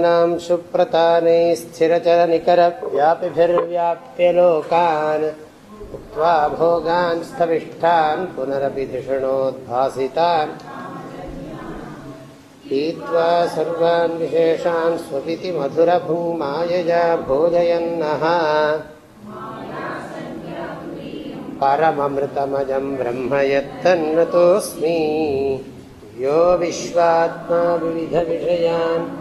विद्यानां सुप्रतानैः स्थिरचरनिकरव्यापिभिर्व्याप्य लोकान् उक्त्वा भोगान् स्थविष्ठान् पुनरपि पीत्वा सर्वान् विशेषान् स्वपिति मधुरभुङ्मायया भोजयन्नः। परममृतमजं ब्रह्म यत्तन्नतोऽस्मि। यो विश्वात्मा विविधविषयान्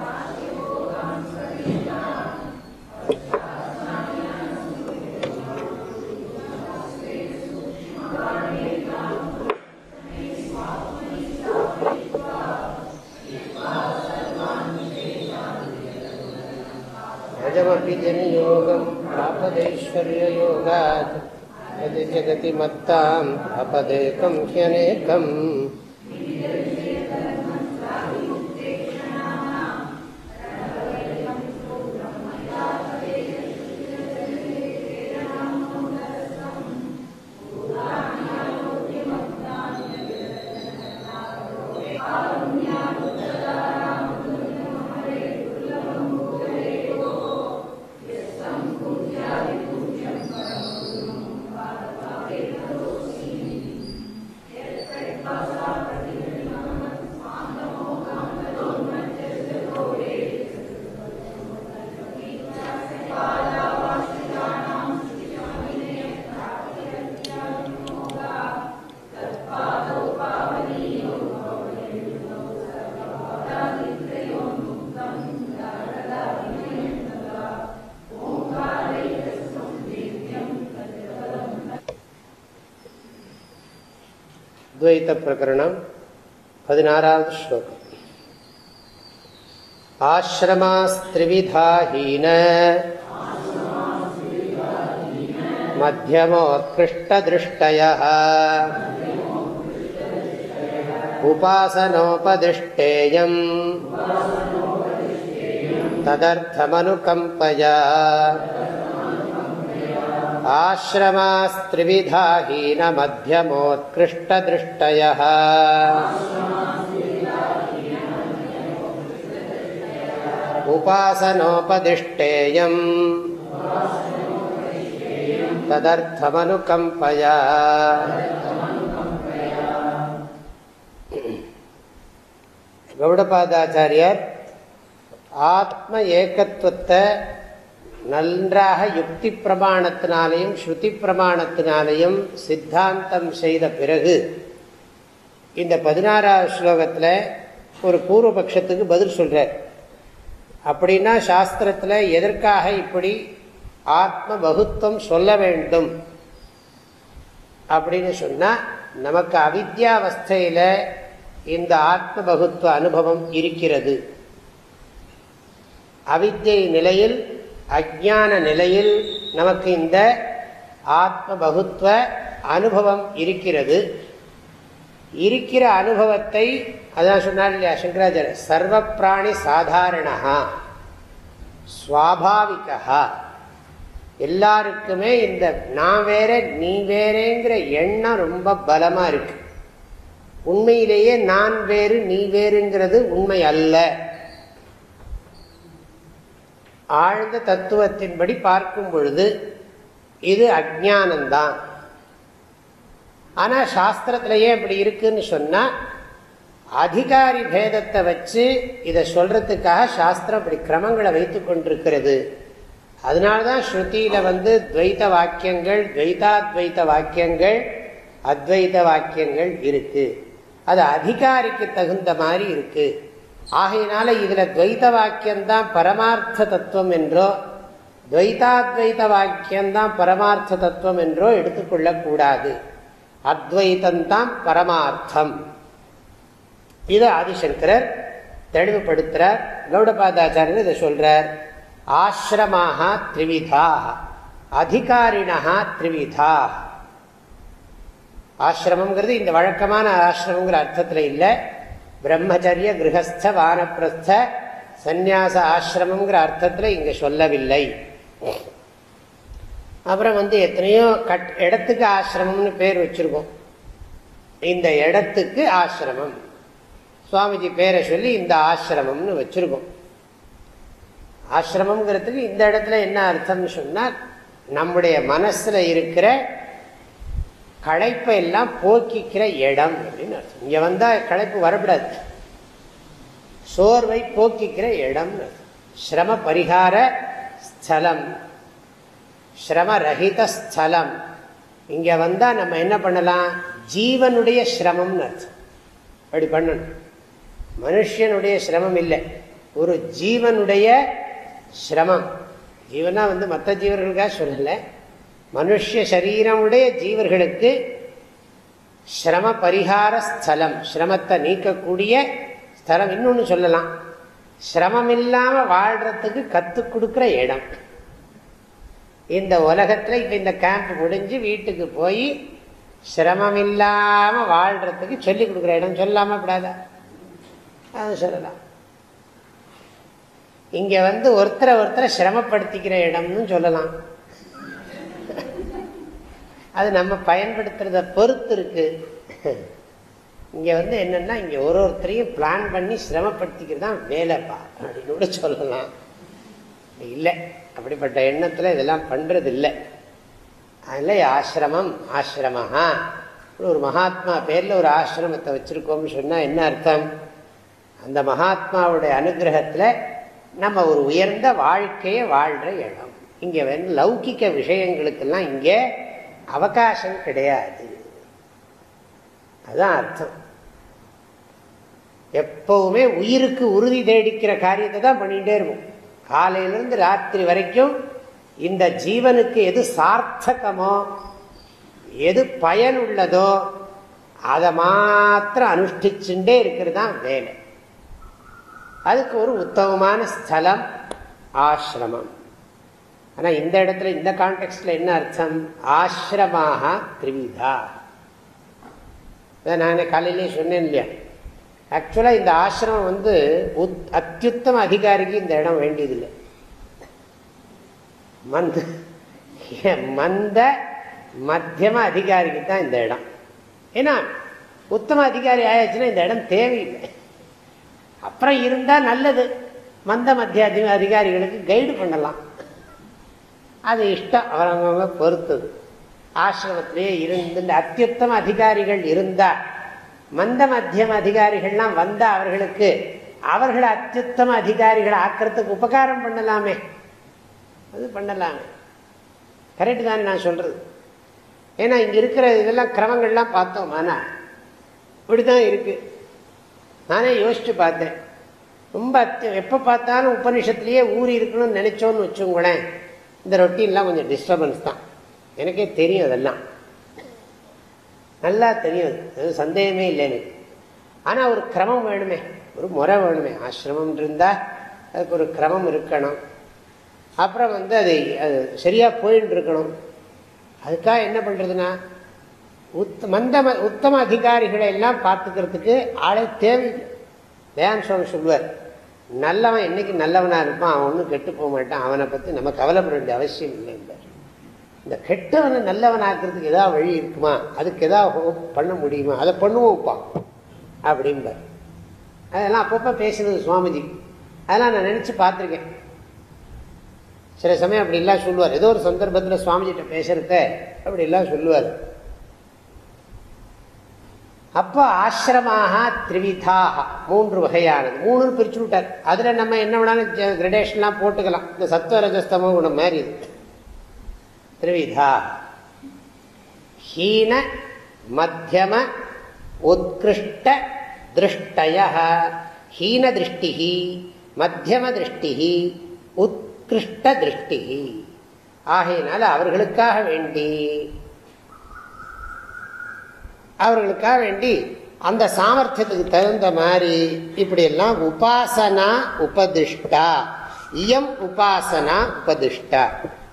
मत्ताम् अपदेकं ह्यनेकम्। प्रकरणं पदिनारावद् श्लोकम् आश्रमास्त्रिविधाहीन मध्यमोत्कृष्टदृष्टयः उपासनोपदिष्टेयम् तदर्थमनुकम्पया आश्रमास्त्रिविधाहीनमध्यमोत्कृष्टदृष्टयः उपासनोपदिष्टेयम् तदर्थमनुकम्पया கௌடபாதாச்சாரியர் ஆத்ம ஏகத்துவத்தை நன்றாக யுக்தி பிரமாணத்தினாலையும் ஸ்ருதி பிரமாணத்தினாலையும் சித்தாந்தம் செய்த பிறகு இந்த பதினாறாவது ஸ்லோகத்தில் ஒரு பூர்வபக்ஷத்துக்கு பதில் சொல்கிறார் அப்படின்னா சாஸ்திரத்தில் எதற்காக இப்படி ஆத்ம பகுத்துவம் சொல்ல வேண்டும்? அப்படின்னு சொன்னால் நமக்கு அவித்யாவஸ்தையில் இந்த ஆத்ம பகுத்துவ அனுபவம் இருக்கிறது. அவித்தியை நிலையில் அஜான நிலையில் நமக்கு இந்த ஆத்ம பகுத்துவ அனுபவம் இருக்கிறது. இருக்கிற அனுபவத்தை அதான் சொன்னார் இல்லையா சங்கராச்சாரிய சர்வ பிராணி சாதாரணா சுவாபாவிகா எல்லாருக்குமே இந்த நான் வேற நீ வேறேங்கிற எண்ணம் ரொம்ப பலமா இருக்கு. உண்மையிலேயே நான் வேறு நீ வேறுங்கிறது உண்மை அல்ல. ஆழ்ந்த தத்துவத்தின்படி பார்க்கும் பொழுது இது அஜானந்தான் ஆனால் சாஸ்திரத்திலேயே இப்படி இருக்குன்னு சொன்னால் அதிகாரி பேதத்தை வச்சு இதை சொல்றதுக்காக சாஸ்திரம் இப்படி கிரமங்களை வைத்து கொண்டிருக்கிறது. அதனால்தான் ஸ்ருதியில வந்து துவைத்த வாக்கியங்கள் துவைதாத்வைத்த வாக்கியங்கள் அத்வைத வாக்கியங்கள் இருக்கு. அது அதிகாரிக்கு தகுந்த மாதிரி இருக்குது ஆகையினால இதுல துவைத வாக்கியம்தான் பரமார்த்த தத்துவம் என்றோ துவைதாத்வைத வாக்கியம்தான் பரமார்த்த தத்துவம் என்றோ எடுத்துக்கொள்ளக்கூடாது. அத்வைத்தந்தான் பரமார்த்தம். இதை ஆதிசங்கரர் தெளிவுபடுத்துறார். கௌடபாதாச்சாரியர் இதை சொல்றார். ஆசிரமாக த்ரிவிதா அதிகாரிணா த்ரிவிதா. ஆசிரமங்கிறது இந்த வழக்கமான ஆசிரமங்கிற அர்த்தத்தில் இல்லை. பிரம்மச்சரிய கிரகஸ்த வானப்பிரஸ்த சந்நியாச ஆசிரமங்கிற அர்த்தத்தில் இங்கே சொல்லவில்லை. அப்புறம் வந்து எத்தனையோ கட் இடத்துக்கு ஆசிரமம்னு பேர் வச்சிருக்கோம். இந்த இடத்துக்கு ஆசிரமம். சுவாமிஜி பேரை சொல்லி இந்த ஆசிரமம்னு வச்சுருக்கோம். ஆசிரமங்கிறதுக்கு இந்த இடத்துல என்ன அர்த்தம்னு சொன்னால் நம்முடைய மனசில் இருக்கிற களைப்பை எல்லாம் போக்கிக்கிற இடம் அப்படின்னு அர்த்தம். இங்கே வந்தால் களைப்பு வரக்கூடாது சோர்வை போக்கிக்கிற இடம். சிரம பரிகார ஸ்தலம். ரஹித ஸ்தலம். இங்கே வந்தால் நம்ம என்ன பண்ணலாம்? ஜீவனுடைய சிரமம்னு அர்த்தம். அப்படி பண்ணணும். மனுஷனுடைய சிரமம் இல்லை. ஒரு ஜீவனுடைய சிரமம். ஜீவனா வந்து மற்ற ஜீவர்களுக்காக சொல்லலை. மனுஷ சரீரமுடைய ஜீவர்களுக்கு சிரம பரிகார ஸ்தலம் சிரமத்தை நீக்கக்கூடிய ஸ்தலம் இன்னொன்று சொல்லலாம். சிரமம் இல்லாமல் வாழ்றதுக்கு கற்றுக் கொடுக்குற இடம். இந்த உலகத்தில் இப்போ இந்த கேம்ப் முடிஞ்சு வீட்டுக்கு போய் சிரமம் இல்லாமல் வாழ்றதுக்கு சொல்லி கொடுக்குற இடம் சொல்லாமல் கூடாதா. அது சொல்லலாம். இங்க வந்து ஒருத்தரை ஒருத்தரை சிரமப்படுத்திக்கிற இடம்னு சொல்லலாம். அது நம்ம பயன்படுத்துறத பொறுத்து இருக்கு இங்க வந்து என்னன்னா இங்க ஒரு ஒருத்தரையும் பிளான் பண்ணி சிரமப்படுத்திக்கிறது தான் வேலைப்பா அப்படின்னு கூட சொல்லலாம். இல்லை அப்படிப்பட்ட எண்ணத்துல இதெல்லாம் பண்றது இல்லை அதில் ஆசிரமம் ஆசிரமஹா. ஒரு மகாத்மா பேரில் ஒரு ஆசிரமத்தை வச்சுருக்கோம்னு சொன்னால் என்ன அர்த்தம்? அந்த மகாத்மாவுடைய அனுகிரகத்தில் நம்ம ஒரு உயர்ந்த வாழ்க்கையை வாழ்கிற இடம். இங்கே வந்து லௌகிக்க விஷயங்களுக்கெல்லாம் இங்கே அவகாசம் கிடையாது. அதுதான் அர்த்தம். எப்பவுமே உயிருக்கு உறுதி தேடிக்கிற காரியத்தை தான் பண்ணிகிட்டே இருக்கும் காலையிலிருந்து ராத்திரி வரைக்கும் இந்த ஜீவனுக்கு எது சார்த்தகமோ எது பயன் உள்ளதோ அதை மாத்திரம் அனுஷ்டிச்சுட்டே இருக்கிறது தான் வேலை. அதுக்கு ஒரு உத்தமமான ஸ்தலம் ஆசிரமம். ஆனால் இந்த இடத்துல இந்த கான்டெக்ட்ல என்ன அர்த்தம்? ஆசிரமாக திரிவிதா. நான் காலையிலே சொன்னேன் இல்லையா? ஆக்சுவலாக இந்த ஆசிரமம் வந்து அத்தியுத்தம அதிகாரிக்கு இந்த இடம் வேண்டியதில்லை. மந்த மந்த மத்தியம அதிகாரிக்கு தான் இந்த இடம். ஏன்னா உத்தம அதிகாரி ஆயாச்சுன்னா இந்த இடம் தேவையில்லை. அப்புறம் இருந்தால் நல்லது. மந்த மத்திய அதிகாரிகளுக்கு கைடு பண்ணலாம். அது இஷ்டம் அவரவங்க பொறுத்தது. ஆசிரமத்திலேயே இருந்து இந்த அத்தியுத்தம அதிகாரிகள் இருந்தால் மந்த மத்தியம அதிகாரிகள்லாம் வந்தால் அவர்களுக்கு அவர்களை அத்தியுத்தம அதிகாரிகளை ஆக்கிறதுக்கு உபகாரம் பண்ணலாமே. அது பண்ணலாமே. கரெக்டு தானே நான் சொல்றது. ஏன்னா இங்கே இருக்கிற இதெல்லாம் கிரமங்கள்லாம் பார்த்தோம். ஆனால் இப்படிதான் இருக்கு. நானே யோசிச்சு பார்த்தேன். ரொம்ப எப்போ பார்த்தாலும் உபனிஷத்துலேயே ஊறி இருக்கணும்னு நினைச்சோன்னு வச்சுங்களேன் இந்த ரொட்டீன்லாம் கொஞ்சம் டிஸ்டர்பன்ஸ் தான். எனக்கே தெரியும் அதெல்லாம். நல்லா தெரியும். அது சந்தேகமே இல்லை எனக்கு ஆனால் ஒரு கிரமம் வேணுமே. ஒரு முறை வேணுமே. ஆசிரமம் இருந்தால் அதுக்கு ஒரு கிரமம் இருக்கணும். அப்புறம் வந்து அது அது சரியாக போயின்னு இருக்கணும். அதுக்காக என்ன பண்ணுறதுன்னா உத் மந்த உத்தம அதிகாரிகளை எல்லாம் பார்த்துக்கிறதுக்கு ஆளே தேவை தயான் சுவாமி சொல்வார் நல்லவன் என்னைக்கு நல்லவனாக இருப்பான் அவன் ஒன்றும் கெட்டு போக மாட்டான். அவனை பற்றி நம்ம கவலைப்பட வேண்டிய அவசியம் இல்லை இந்த. கெட்டவனை நல்லவன் ஆக்குறதுக்கு ஏதாவது வழி இருக்குமா? அதுக்கு ஏதாவது பண்ண முடியுமா? அதை பண்ணுவோம்ப்பான் அப்படின்பார் அதெல்லாம் அப்பப்போ பேசுனது சுவாமிஜி. அதெல்லாம் நான் நினச்சி பார்த்துருக்கேன். சில சமயம் அப்படிலாம் சொல்லுவார். ஏதோ ஒரு சந்தர்ப்பத்தில் சுவாமிஜிட்ட பேசுறத அப்படிலாம் சொல்லுவார். அப்போ ஆசிரமாக திரிவிதாக. மூன்று வகையானது. மூணுன்னு பிரிச்சு விட்டார். அதில் நம்ம என்ன வேணாலும் கிரடேஷன்லாம் போட்டுக்கலாம். இந்த சத்வரஜஸ்தமோ குணம் மாதிரி இது. திரிவிதா. ஹீன மத்தியம உத்கிருஷ்ட திருஷ்டய. ஹீன திருஷ்டி மத்தியம திருஷ்டி உத்கிருஷ்ட திருஷ்டி ஆகையினால அவர்களுக்காக வேண்டி அவர்களுக்காக வேண்டி அந்த சாமர்த்தியத்துக்கு தகுந்த மாதிரி இப்படி எல்லாம் உபாசனா உபதிஷ்டா. இயம் உபாசனா உபதிஷ்டா.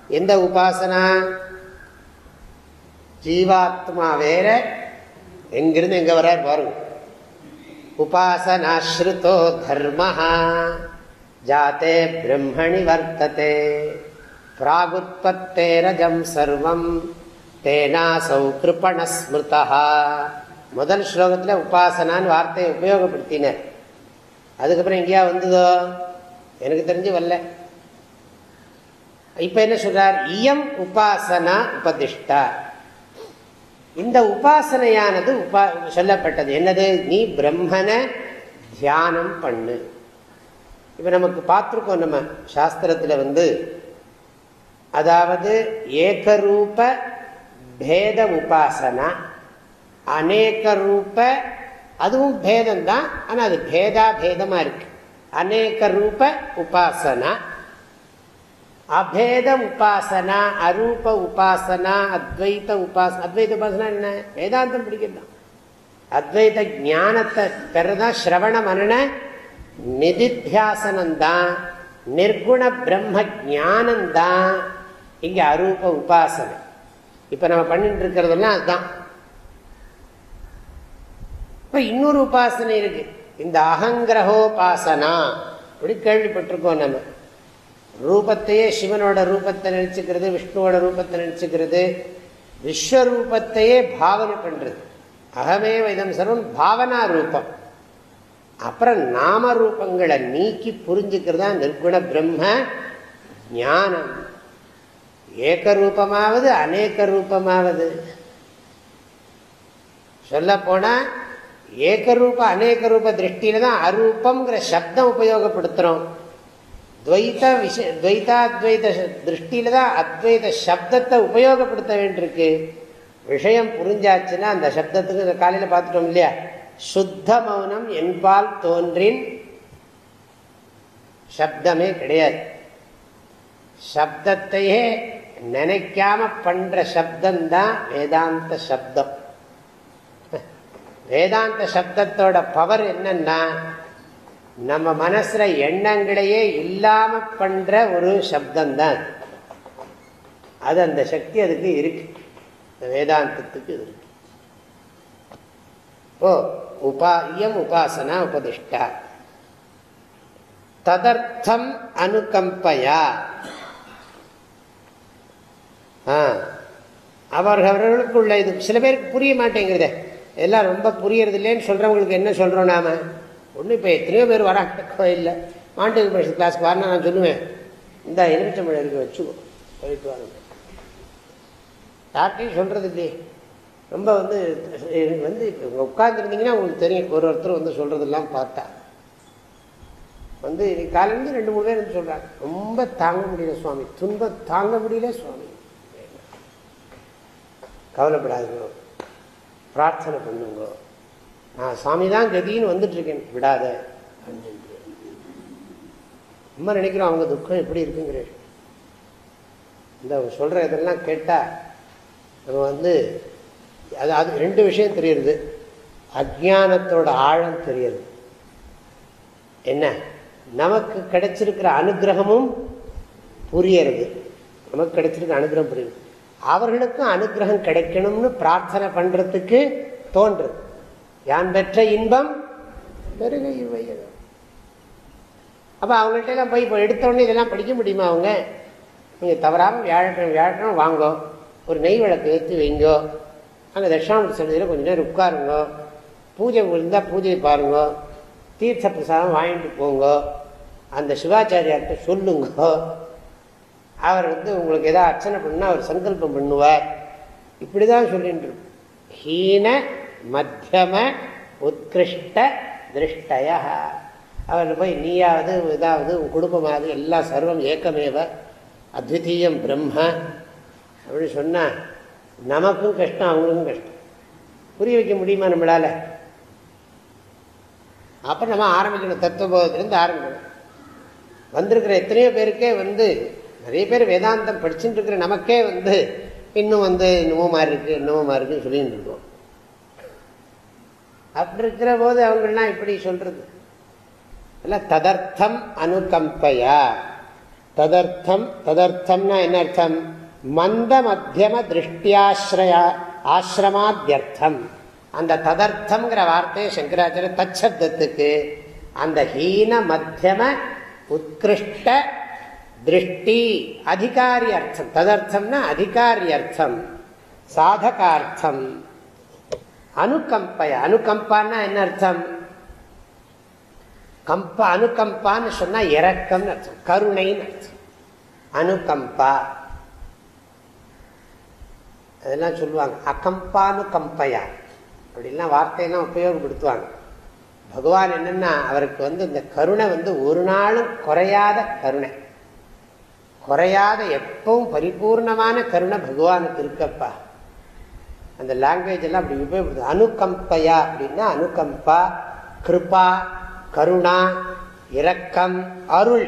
எந்த உபாசனா? ஜீவாத்மா வேற எங்கிருந்து எங்க வர்றார் பாருங்க. உபாசனாஸ்ருதோ தர்மஹா. ஜாத்தே பிரம்மணி வர்த்ததே. பிராகுத்பத்தேரஜம் சர்வம். தேனாசௌ கிருப்பணஸ்மிருதா முதல் ஸ்லோகத்தில் உபாசனான்னு வார்த்தையை உபயோகப்படுத்தினர் அதுக்கப்புறம் எங்கேயா வந்ததோ? எனக்கு தெரிஞ்சு வரல. இப்போ என்ன சொல்றார்? இயம் உபாசனா உபதிஷ்டா. இந்த உபாசனையானது உபா சொல்லப்பட்டது. என்னது? நீ பிரம்மனை தியானம் பண்ணு. இப்போ நமக்கு பார்த்துருக்கோம் நம்ம சாஸ்திரத்தில் வந்து அதாவது ஏகரூப பேத உபாசனா அநேக ரூப அதுவும் பேதம்தான் ஆனால் அது பேதா பேதமாக இருக்கு. அநேக ரூப உபாசனா அபேத உபாசனா அரூப உபாசனா அத்வைத உபாசனா. அத்வைத உபாசனா என்ன? வேதாந்தம் பிடிக்கிறது அத்வைத ஞானத்தை பெறதான் ஸ்ரவண மரண நிதித்தியாசனம்தான் நிர்குண பிரம்ம ஜானந்தான் இங்கே அரூப உபாசனை. இப்ப நம்ம பண்ணிட்டு இருக்கிறதெல்லாம் அதுதான் இப்ப இன்னொரு உபாசனை இருக்கு. இந்த அகங்கிரகோபாசனா அப்படி கேள்விப்பட்டிருக்கோம் நம்ம. ரூபத்தையே சிவனோட ரூபத்தை நினைச்சுக்கிறது விஷ்ணுவோட ரூபத்தை நினைச்சுக்கிறது விஸ்வரூபத்தையே பாவனை பண்றது. அகமே இதம் சர்வம் பாவனா ரூபம். அப்புறம் நாம ரூபங்களை நீக்கி புரிஞ்சுக்கிறதா நிர்குண பிரம்ம ஞானம். ஏக ரூபமாவது அநேக ரூபமாவது சொல்ல போனா ஏக ரூப அநேக ரூப திருஷ்டியில தான் அரூபம்ங்கிற சப்தம் உபயோகப்படுத்துறோம். துவைத விஷ துவைதாத்வைத திருஷ்டியில தான் அத்வைத சப்தத்தை உபயோகப்படுத்த வேண்டியிருக்கு. விஷயம் புரிஞ்சாச்சுன்னா அந்த சப்தத்துக்கு இந்த காலையில் பார்த்துட்டோம் இல்லையா? சுத்த மௌனம் என்பால் தோன்றின் சப்தமே கிடையாது. சப்தத்தையே நினைக்காம பண்ற சப்தம் தான் வேதாந்த சப்தம். வேதாந்த சப்தத்தோட பவர் என்னன்னா நம்ம மனசுல எண்ணங்களையே இல்லாம பண்ற ஒரு சப்தம் தான் அது அந்த சக்தி அதுக்கு இருக்கு. வேதாந்தத்துக்கு இருக்கு. ஓ உபா இயம் உபாசனா உபதிஷ்டா. ததர்த்தம் அனுகம்பையா. அவர்களுக்குள்ள இது சில பேருக்கு புரிய மாட்டேங்கிறதே. எல்லாம் ரொம்ப புரியறது இல்லைன்னு சொல்கிறவங்களுக்கு என்ன சொல்கிறோம் நாம? ஒன்றும் இப்போ எத்தனையோ பேர் வராங்க. கோயிலில் மாண்டவி பரிசு கிளாஸ்க்கு வரணும் நான் சொல்லுவேன். இந்த எலுமிச்சம்பழம் இருக்கு வச்சுக்கோ. போயிட்டு வாங்க. யார்கிட்டையும் சொல்கிறது இல்லையே. ரொம்ப வந்து வந்து இப்போ உட்காந்துருந்தீங்கன்னா உங்களுக்கு தெரியும். ஒரு ஒருத்தர் வந்து சொல்கிறதெல்லாம் பார்த்தா. வந்து காலையிலேருந்து ரெண்டு மூணு பேர் வந்து சொல்கிறாங்க ரொம்ப தாங்க முடியல சுவாமி. துன்பம் தாங்க முடியல சுவாமி. கவலைப்படாதுங்கோ. பிரார்த்தனை பண்ணுங்கோ. நான் சாமி தான் கதின்னு வந்துட்டு இருக்கேன் விடாத. நம்ம நினைக்கிறோம் அவங்க துக்கம் எப்படி இருக்குங்கிற இந்த சொல்கிற இதெல்லாம் கேட்டால் நம்ம வந்து அது அது ரெண்டு விஷயம் தெரியுது. அஜானத்தோட ஆழம் தெரியுது. என்ன? நமக்கு கிடைச்சிருக்கிற அனுகிரகமும் புரியறது. நமக்கு கிடைச்சிருக்க அனுகிரகம் புரியுது. அவர்களுக்கும் அனுகிரகம் கிடைக்கணும்னு பிரார்த்தனை பண்றதுக்கு தோன்று யான் பெற்ற இன்பம்? பெருக இவையகம் அப்போ அவங்கள்ட்ட எல்லாம் போய் இப்போ எடுத்தோடனே இதெல்லாம் படிக்க முடியுமா அவங்க? நீங்கள் தவறாமல் வியாழக்கிழமை வியாழக்கிழமை வாங்கோ. ஒரு நெய் விளக்கு ஏற்றி வைங்கோ. அங்கே தட்சாமூர்த்தி சன்னதியில் கொஞ்சம் நேரம் உட்காருங்க. பூஜை இருந்தால் பூஜையை பாருங்க. தீர்த்த பிரசாதம் வாங்கிட்டு போங்க. அந்த சிவாச்சாரியார்கிட்ட சொல்லுங்க. அவர் வந்து உங்களுக்கு எதாவது அர்ச்சனை பண்ணால் அவர் சங்கல்பம் பண்ணுவார். இப்படி தான் சொல்லிட்டு ஹீன மத்தியம உத்கிருஷ்ட திருஷ்டய. அவர் போய் நீயாவது இதாவது உன் குடும்பமாவது எல்லாம் சர்வம் ஏக்கமேவ அத்விதீயம் பிரம்ம. அப்படின்னு சொன்னால் நமக்கும் கஷ்டம் அவங்களுக்கும் கஷ்டம். புரிய வைக்க முடியுமா நம்மளால்? அப்போ நம்ம ஆரம்பிக்கணும். தத்துவபோதத்திலேருந்து ஆரம்பிக்கணும். வந்திருக்கிற எத்தனையோ பேருக்கே வந்து நிறைய பேர் வேதாந்தம் படிச்சுட்டு இருக்கிற நமக்கே வந்து இன்னும் வந்து இன்னமும் மாதிரி இருக்கு இன்னமும் மாதிரி இருக்குன்னு சொல்லிட்டு இருக்கோம். அப்படி இருக்கிற போது அவங்கெல்லாம் இப்படி சொல்றது. இல்ல ததர்த்தம் அனுகம்பையா? ததர்த்தம் ததர்த்தம்னா என்ன அர்த்தம்? மந்த மத்தியம திருஷ்டியாசிரயா ஆசிரமாத்தியர்த்தம் அந்த ததர்த்தம்ங்கிற வார்த்தையை சங்கராச்சாரிய தச்சப்தத்துக்கு அந்த ஹீன மத்தியம உத்கிருஷ்ட திருஷ்டி அதிகாரி அர்த்தம் ததர்த்தம்னா அதிகாரி அர்த்தம் சாதகார்த்தம் அனுகம்பய அனுகம்பான்னா என்ன அர்த்தம் கம்பா அனுகம்பான்னு சொன்னா இறக்கம்னு அர்த்தம் கருணைன்னு அர்த்தம் அனுகம்பா அதெல்லாம் சொல்லுவாங்க அகம்பானு கம்பையா அப்படின்லாம் வார்த்தையெல்லாம் உபயோகப்படுத்துவாங்க பகவான் என்னன்னா அவருக்கு வந்து இந்த கருணை வந்து ஒரு நாளும் குறையாத கருணை குறையாத எப்பவும் பரிபூர்ணமான கருணை பகவானுக்கு இருக்கப்பா அந்த லாங்குவேஜ் எல்லாம் அப்படி உபயோகப்படுது அனுகம்பையா அப்படின்னா அனுகம்பா கிருபா கருணா இரக்கம் அருள்.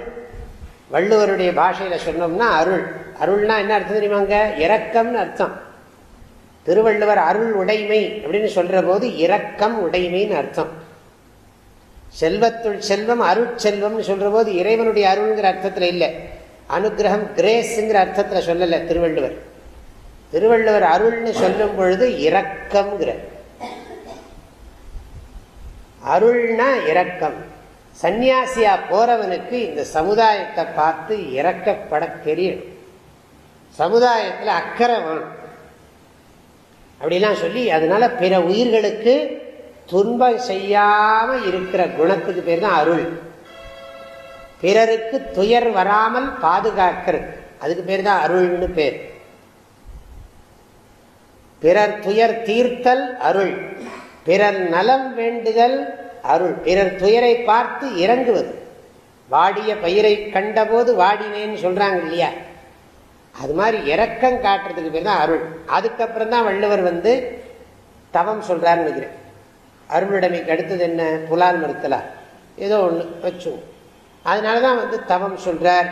வள்ளுவருடைய பாஷையில் சொன்னோம்னா அருள். அருள்னா என்ன அர்த்தம் தெரியுமாங்க இரக்கம்னு அர்த்தம். திருவள்ளுவர் அருள் உடைமை அப்படின்னு சொல்கிற போது இரக்கம் உடைமைன்னு அர்த்தம். செல்வத்துள் செல்வம் அருட்செல்வம்னு சொல்கிற போது இறைவனுடைய அருள்ங்கிற அர்த்தத்தில் இல்லை. அனுகிரகம் கிரேஸ்ங்கிற அர்த்தத்தில் சொல்லலை திருவள்ளுவர். திருவள்ளுவர் அருள்னு சொல்லும் பொழுது இரக்கம்ங்கிற. அருள்னா இரக்கம். சன்னியாசியா போறவனுக்கு இந்த சமுதாயத்தை பார்த்து இறக்கப்பட தெரியும் சமுதாயத்தில் அக்கறை வேணும். அப்படிலாம் சொல்லி அதனால பிற உயிர்களுக்கு துன்பம் செய்யாம இருக்கிற குணத்துக்கு பேர் தான் அருள். பிறருக்கு துயர் வராமல் பாதுகாக்கிறது அதுக்கு பேர் தான் அருள்னு பேர். பிறர் துயர் தீர்த்தல் அருள். பிறர் நலம் வேண்டுதல் அருள். பிறர் துயரை பார்த்து இறங்குவது. வாடிய பயிரை கண்டபோது வாடினேன்னு சொல்றாங்க இல்லையா? அது மாதிரி இறக்கம் காட்டுறதுக்கு பேர் தான் அருள். அதுக்கப்புறம் தான் வள்ளுவர் வந்து தவம் சொல்றாருன்னு நினைக்கிறேன். அருளுடைமைக்கு அடுத்தது என்ன? புலால் மறுத்தலா? ஏதோ ஒன்று வச்சுவோம். அதனால தான் வந்து தவம் சொல்கிறார்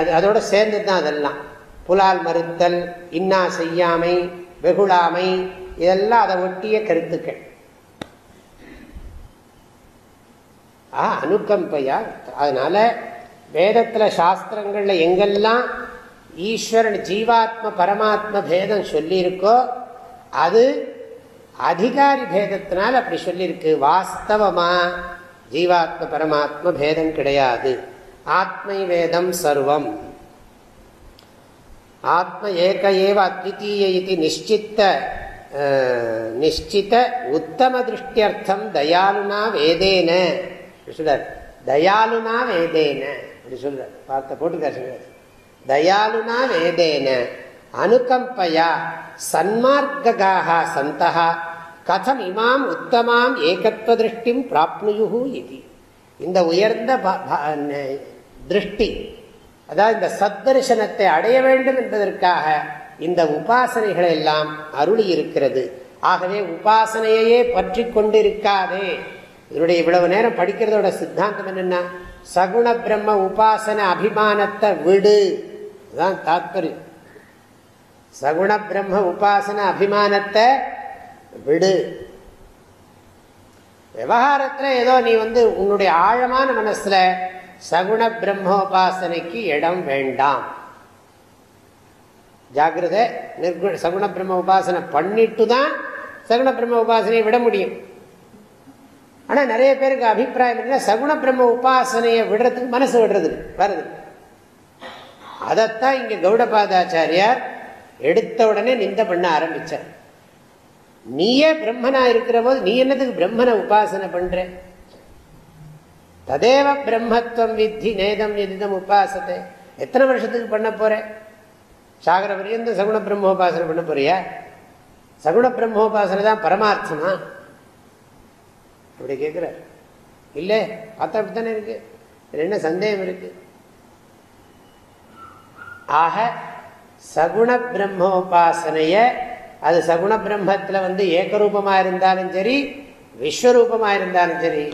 அது அதோட சேர்ந்தது தான் அதெல்லாம். புலால் மறுத்தல் இன்னா செய்யாமை வெகுளாமை இதெல்லாம் அதை ஒட்டிய கருத்துக்கள். ஆ அனுகம்பையா? அதனால வேதத்தில் சாஸ்திரங்களில் எங்கெல்லாம் ஈஸ்வரன் ஜீவாத்ம பரமாத்ம பேதம் சொல்லியிருக்கோ அது அதிகாரி பேதத்தினால் அப்படி சொல்லியிருக்கு. வாஸ்தவமா? ஜீவாத்ம பரமாத்ம பேதம் கிடையாது. ஆத்மை வேதம் சர்வம். ஆத்ம ஏக ஏவ அத்விதீய இது நிச்சித்த நிச்சித உத்தம திருஷ்டியர்த்தம் தயாலுனா வேதேன. சொல்றார். தயாலுனா வேதேன அப்படி சொல்றார். பார்த்த போட்டுக்காரு தயாலுனா வேதேன. அனுகம்பயா சன்மார்க்காக சந்தகா கதம் இமாம் உத்தமாம் ஏகத்துவ திருஷ்டிம் பிராப்னுயு இது. இந்த உயர்ந்த திருஷ்டி அதாவது இந்த சத்தரிசனத்தை அடைய வேண்டும் என்பதற்காக இந்த உபாசனைகள் எல்லாம் அருளி இருக்கிறது ஆகவே உபாசனையே பற்றி கொண்டிருக்காதே. இதனுடைய இவ்வளவு நேரம் படிக்கிறதோட சித்தாந்தம் என்னென்னா சகுண பிரம்ம உபாசன அபிமானத்தை விடு. அதான் தாத்பரியம். சகுண பிரம்ம உபாசன அபிமானத்தை விடு. விவகாரத்தில் ஏதோ நீ வந்து உன்னுடைய ஆழமான மனசில் சகுண பிரம்மோபாசனைக்கு இடம் வேண்டாம். ஜாகிரத நிர்குண சகுண பிரம்ம உபாசனை பண்ணிட்டு தான் சகுண பிரம்ம உபாசனையை விட முடியும். ஆனால் நிறைய பேருக்கு அபிப்பிராயம் என்ன சகுண பிரம்ம உபாசனையை விடுறதுக்கு மனசு விடுறது வருது அதைத்தான் இங்கே கௌடபாதாச்சாரியார் எடுத்த உடனே நிந்த பண்ண ஆரம்பித்தார் நீயே பிரம்மனா இருக்கிற போது நீ என்னதுக்கு பிரம்மனை உபாசனை பண்ற? ததேவ பிரம்மத்துவம் வித்தி நேதம் எதிதம் உபாசத்தை. எத்தனை வருஷத்துக்கு பண்ண போற? சாகர பரியந்த சகுண பிரம்மோபாசனை பண்ண போறியா? சகுண பிரம்மோபாசனை தான் பரமார்த்தமா? அப்படி கேட்குற இல்லை பார்த்தா அப்படித்தானே இருக்கு? என்ன சந்தேகம் இருக்கு? ஆக சகுண பிரம்மோபாசனைய அது சகுண பிரம்மத்தில் வந்து ஏகரூபமாக இருந்தாலும் சரி விஸ்வரூபமாக இருந்தாலும் சரி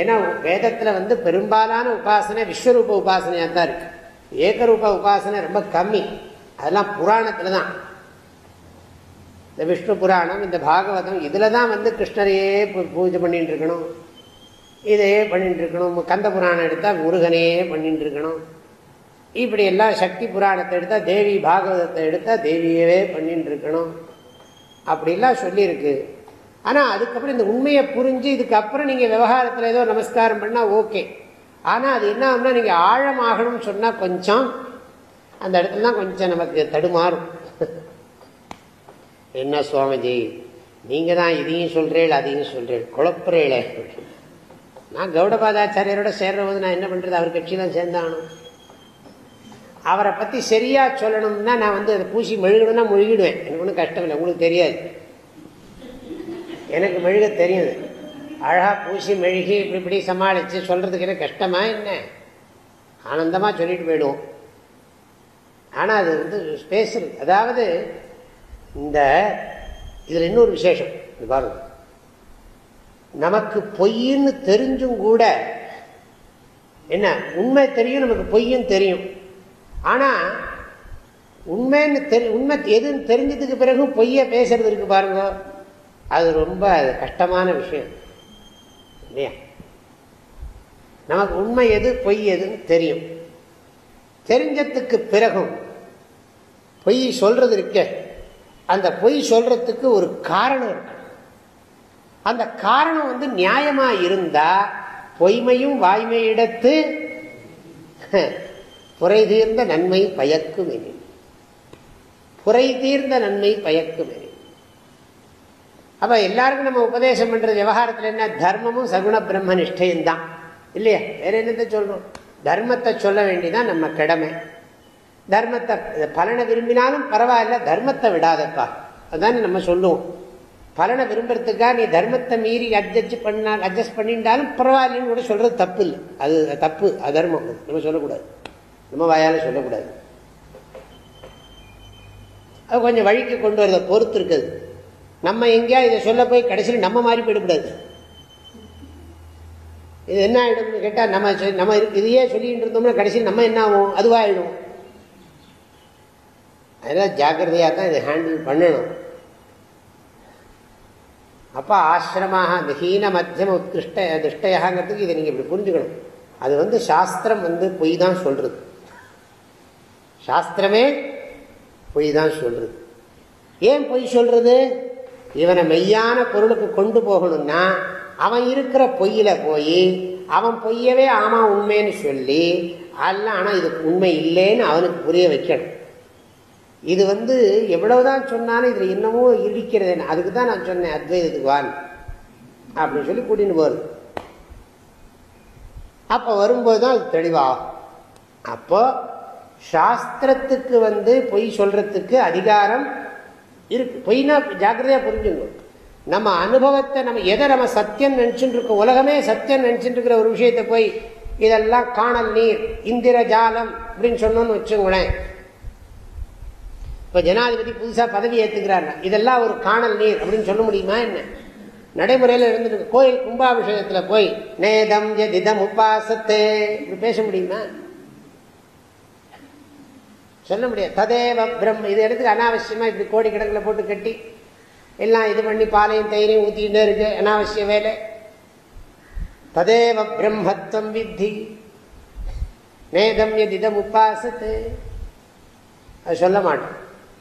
ஏன்னா வேதத்தில் வந்து பெரும்பாலான உபாசனை விஸ்வரூப உபாசனையாக தான் இருக்கு. ஏகரூப உபாசனை ரொம்ப கம்மி. அதெல்லாம் புராணத்தில் தான். இந்த விஷ்ணு புராணம் இந்த பாகவதம் இதில் தான் வந்து கிருஷ்ணரையே பூஜை பண்ணிட்டு இருக்கணும். இதையே பண்ணிட்டு இருக்கணும். கந்த புராணம் எடுத்தால் முருகனையே பண்ணிட்டு இருக்கணும். இப்படி எல்லாம் சக்தி புராணத்தை எடுத்தால் தேவி பாகவதத்தை எடுத்தால் தேவியவே பண்ணிட்டு இருக்கணும். அப்படிலாம் சொல்லியிருக்கு. ஆனால் அதுக்கப்புறம் இந்த உண்மையை புரிஞ்சு இதுக்கப்புறம் நீங்கள் விவகாரத்தில் ஏதோ நமஸ்காரம் பண்ணால் ஓகே. ஆனால் அது என்ன ஆகும்னா நீங்கள் ஆழமாகணும்னு சொன்னால் கொஞ்சம் அந்த இடத்துல தான் கொஞ்சம் நமக்கு தடுமாறும். என்ன சுவாமிஜி? நீங்கள் தான் இதையும் சொல்கிறேள் அதையும் சொல்கிறேள் குழப்புறேளே. நான் கௌடபாதாச்சாரியரோட சேர்ற போது நான் என்ன பண்ணுறது அவர் கட்சியில் சேர்ந்தானோ சேர்ந்தானும் அவரை பற்றி சரியாக சொல்லணும்னா நான் வந்து அதை பூசி மெழுகணும்னா முழுகிடுவேன். எனக்கு ஒன்றும் கஷ்டம் இல்லை. உங்களுக்கு தெரியாது. எனக்கு மெழுக தெரியுது. அழகாக பூசி மெழுகி இப்படி இப்படி சமாளித்து சொல்கிறதுக்கு என்ன கஷ்டமா என்ன? ஆனந்தமாக சொல்லிட்டு போயிடுவோம். ஆனால் அது வந்து ஸ்பேஸ் இருக்கு அதாவது இந்த இதில் இன்னொரு விசேஷம். இது பாருங்க. நமக்கு பொய்ன்னு தெரிஞ்சும் கூட என்ன? உண்மை தெரியும் நமக்கு பொய்யும் தெரியும். ஆனால் உண்மைன்னு தெரி உண்மை எதுன்னு தெரிஞ்சதுக்கு பிறகும் பொய்ய பேசுறது இருக்கு பாருங்க. அது ரொம்ப கஷ்டமான விஷயம். இல்லையா? நமக்கு உண்மை எது பொய் எதுன்னு தெரியும். தெரிஞ்சதுக்கு பிறகும் பொய் சொல்றது இருக்க. அந்த பொய் சொல்றதுக்கு ஒரு காரணம் இருக்கு அந்த காரணம் வந்து நியாயமா இருந்தா பொய்மையும் வாய்மையிடத்து புரை தீர்ந்த நன்மை பயக்கும் எனின் புரை தீர்ந்த நன்மை பயக்கும் எனின் அப்ப எல்லாருக்கும் நம்ம உபதேசம் பண்ற விவகாரத்தில் என்ன? தர்மமும் சகுண பிரம்ம நிஷ்டையும் தான் இல்லையா? வேற என்னத்தை சொல்றோம்? தர்மத்தை சொல்ல வேண்டிதான் நம்ம கடமை. தர்மத்தை பலனை விரும்பினாலும் பரவாயில்ல தர்மத்தை விடாதப்பா. அதான் நம்ம சொல்லுவோம். பலனை விரும்புறதுக்காக நீ தர்மத்தை மீறி அட்ஜஸ்ட் பண்ணா அட்ஜஸ்ட் பண்ணிட்டாலும் பரவாயில்லன்னு கூட சொல்றது தப்பு இல்லை அது தப்பு அதர்மம். நம்ம சொல்லக்கூடாது. நம்ம வாயால் சொல்லக்கூடாது. அது கொஞ்சம் வழிக்கு கொண்டு வரத பொறுத்து இருக்குது. நம்ம எங்கேயா இதை சொல்ல போய் கடைசியில் நம்ம மாறி போயிடக்கூடாது. இது என்ன ஆகிடும்னு கேட்டால் நம்ம நம்ம இதையே சொல்லிட்டு இருந்தோம்னா கடைசியில் நம்ம என்ன ஆகும்? அதுவாகிடும் அதெல்லாம் ஜாக்கிரதையாக தான் இதை ஹேண்டில் பண்ணணும். அப்போ ஆசிரமாக அந்த ஹீன மத்தியம உத்கிருஷ்ட திருஷ்டையாங்கிறதுக்கு இதை நீங்கள் இப்படி புரிஞ்சுக்கணும். அது வந்து சாஸ்திரம் வந்து பொய் தான் சொல்கிறது சாஸ்திரமே பொய் தான் சொல்றது. ஏன் பொய் சொல்றது? இவனை மெய்யான பொருளுக்கு கொண்டு போகணும்னா அவன் இருக்கிற பொய்யில போய் அவன் பொய்யவே ஆமா உண்மைன்னு சொல்லி அல்ல ஆனால் இது உண்மை இல்லைன்னு அவனுக்கு புரிய வைக்கணும். இது வந்து எவ்வளவுதான் சொன்னாலும் இதில் இன்னமும் இருக்கிறது. அதுக்கு தான் நான் சொன்னேன் அத்வைதத்துக்கு வான் அப்படின்னு சொல்லி கூட்டின்னு போறது. அப்போ வரும்போது தான் அது தெளிவாகும். அப்போ சாஸ்திரத்துக்கு வந்து பொய் சொல்றதுக்கு அதிகாரம் இருக்கு. பொய்னா ஜாக்கிரதையா புரிஞ்சுங்க. நம்ம அனுபவத்தை நம்ம எதை நம்ம சத்தியம் நினைச்சுட்டு இருக்கோம் உலகமே சத்தியம் நினைச்சுட்டு இருக்கிற ஒரு விஷயத்தை போய் இதெல்லாம் காணல் நீர் இந்திர ஜாலம் அப்படின்னு சொன்னோம்னு வச்சுங்களேன். இப்போ ஜனாதிபதி புதுசாக பதவி ஏற்றுக்கிறாங்க இதெல்லாம் ஒரு காணல் நீர் அப்படின்னு சொல்ல முடியுமா என்ன? நடைமுறையில் இருந்துட்டு கோயில் கும்பாபிஷேகத்தில் போய் நேதம் ஜதிதம் உபாசத்தே. இப்படி பேச முடியுமா? சொல்ல முடியாது. ததேவ பிரம் இது எடுத்து அனாவசியமாக இப்படி கோடிக்கணக்கில் போட்டு கட்டி எல்லாம் இது பண்ணி பாலையும் தயிரையும் ஊற்றிக்கிட்டே இருக்கு அனாவசிய வேலை. ததேவ பிரம்மத்துவம் வித்தி நேதம் எதிதம் உபாசத்து. அது சொல்ல மாட்டோம்.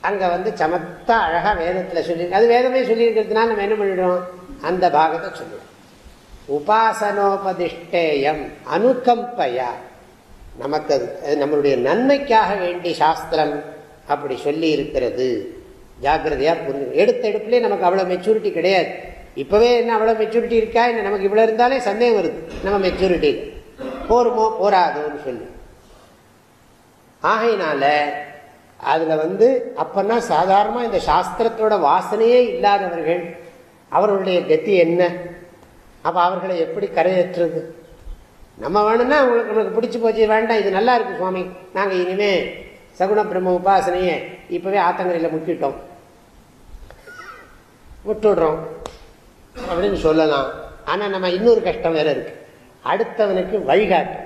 அங்கே வந்து சமத்தா அழகா வேதத்தில் சொல்லி அது வேதமே சொல்லியிருக்கிறதுனால நம்ம என்ன பண்ணிடுவோம் அந்த பாகத்தை சொல்லுவோம் உபாசனோபதிஷ்டேயம் அனுகம்பையா. நமக்கு அது நம்மளுடைய நன்மைக்காக வேண்டி சாஸ்திரம் அப்படி சொல்லி இருக்கிறது. ஜாக்கிரதையாக புரிஞ்சு எடுத்த எடுப்புலேயே நமக்கு அவ்வளோ மெச்சூரிட்டி கிடையாது. இப்போவே என்ன அவ்வளோ மெச்சூரிட்டி இருக்கா? என்ன நமக்கு இவ்வளோ இருந்தாலே சந்தேகம் வருது. நம்ம மெச்சூரிட்டி போருமோ போராதோன்னு சொல்லி. ஆகையினால அதில் வந்து அப்போன்னா சாதாரணமாக இந்த சாஸ்திரத்தோட வாசனையே இல்லாதவர்கள் அவர்களுடைய கத்தி என்ன? அப்போ அவர்களை எப்படி கரையேற்றுறது? நம்ம வேணும்னா உங்களுக்கு நமக்கு பிடிச்சி போச்சு வேண்டாம் இது நல்லா இருக்கு சுவாமி. நாங்கள் இனிமே சகுண பிரம்ம உபாசனையே இப்போவே ஆத்தங்கரையில் முக்கிட்டோம். விட்டுடுறோம். அப்படின்னு சொல்லலாம். ஆனால் நம்ம இன்னொரு கஷ்டம் வேற இருக்கு. அடுத்தவனுக்கு வழிகாட்டு.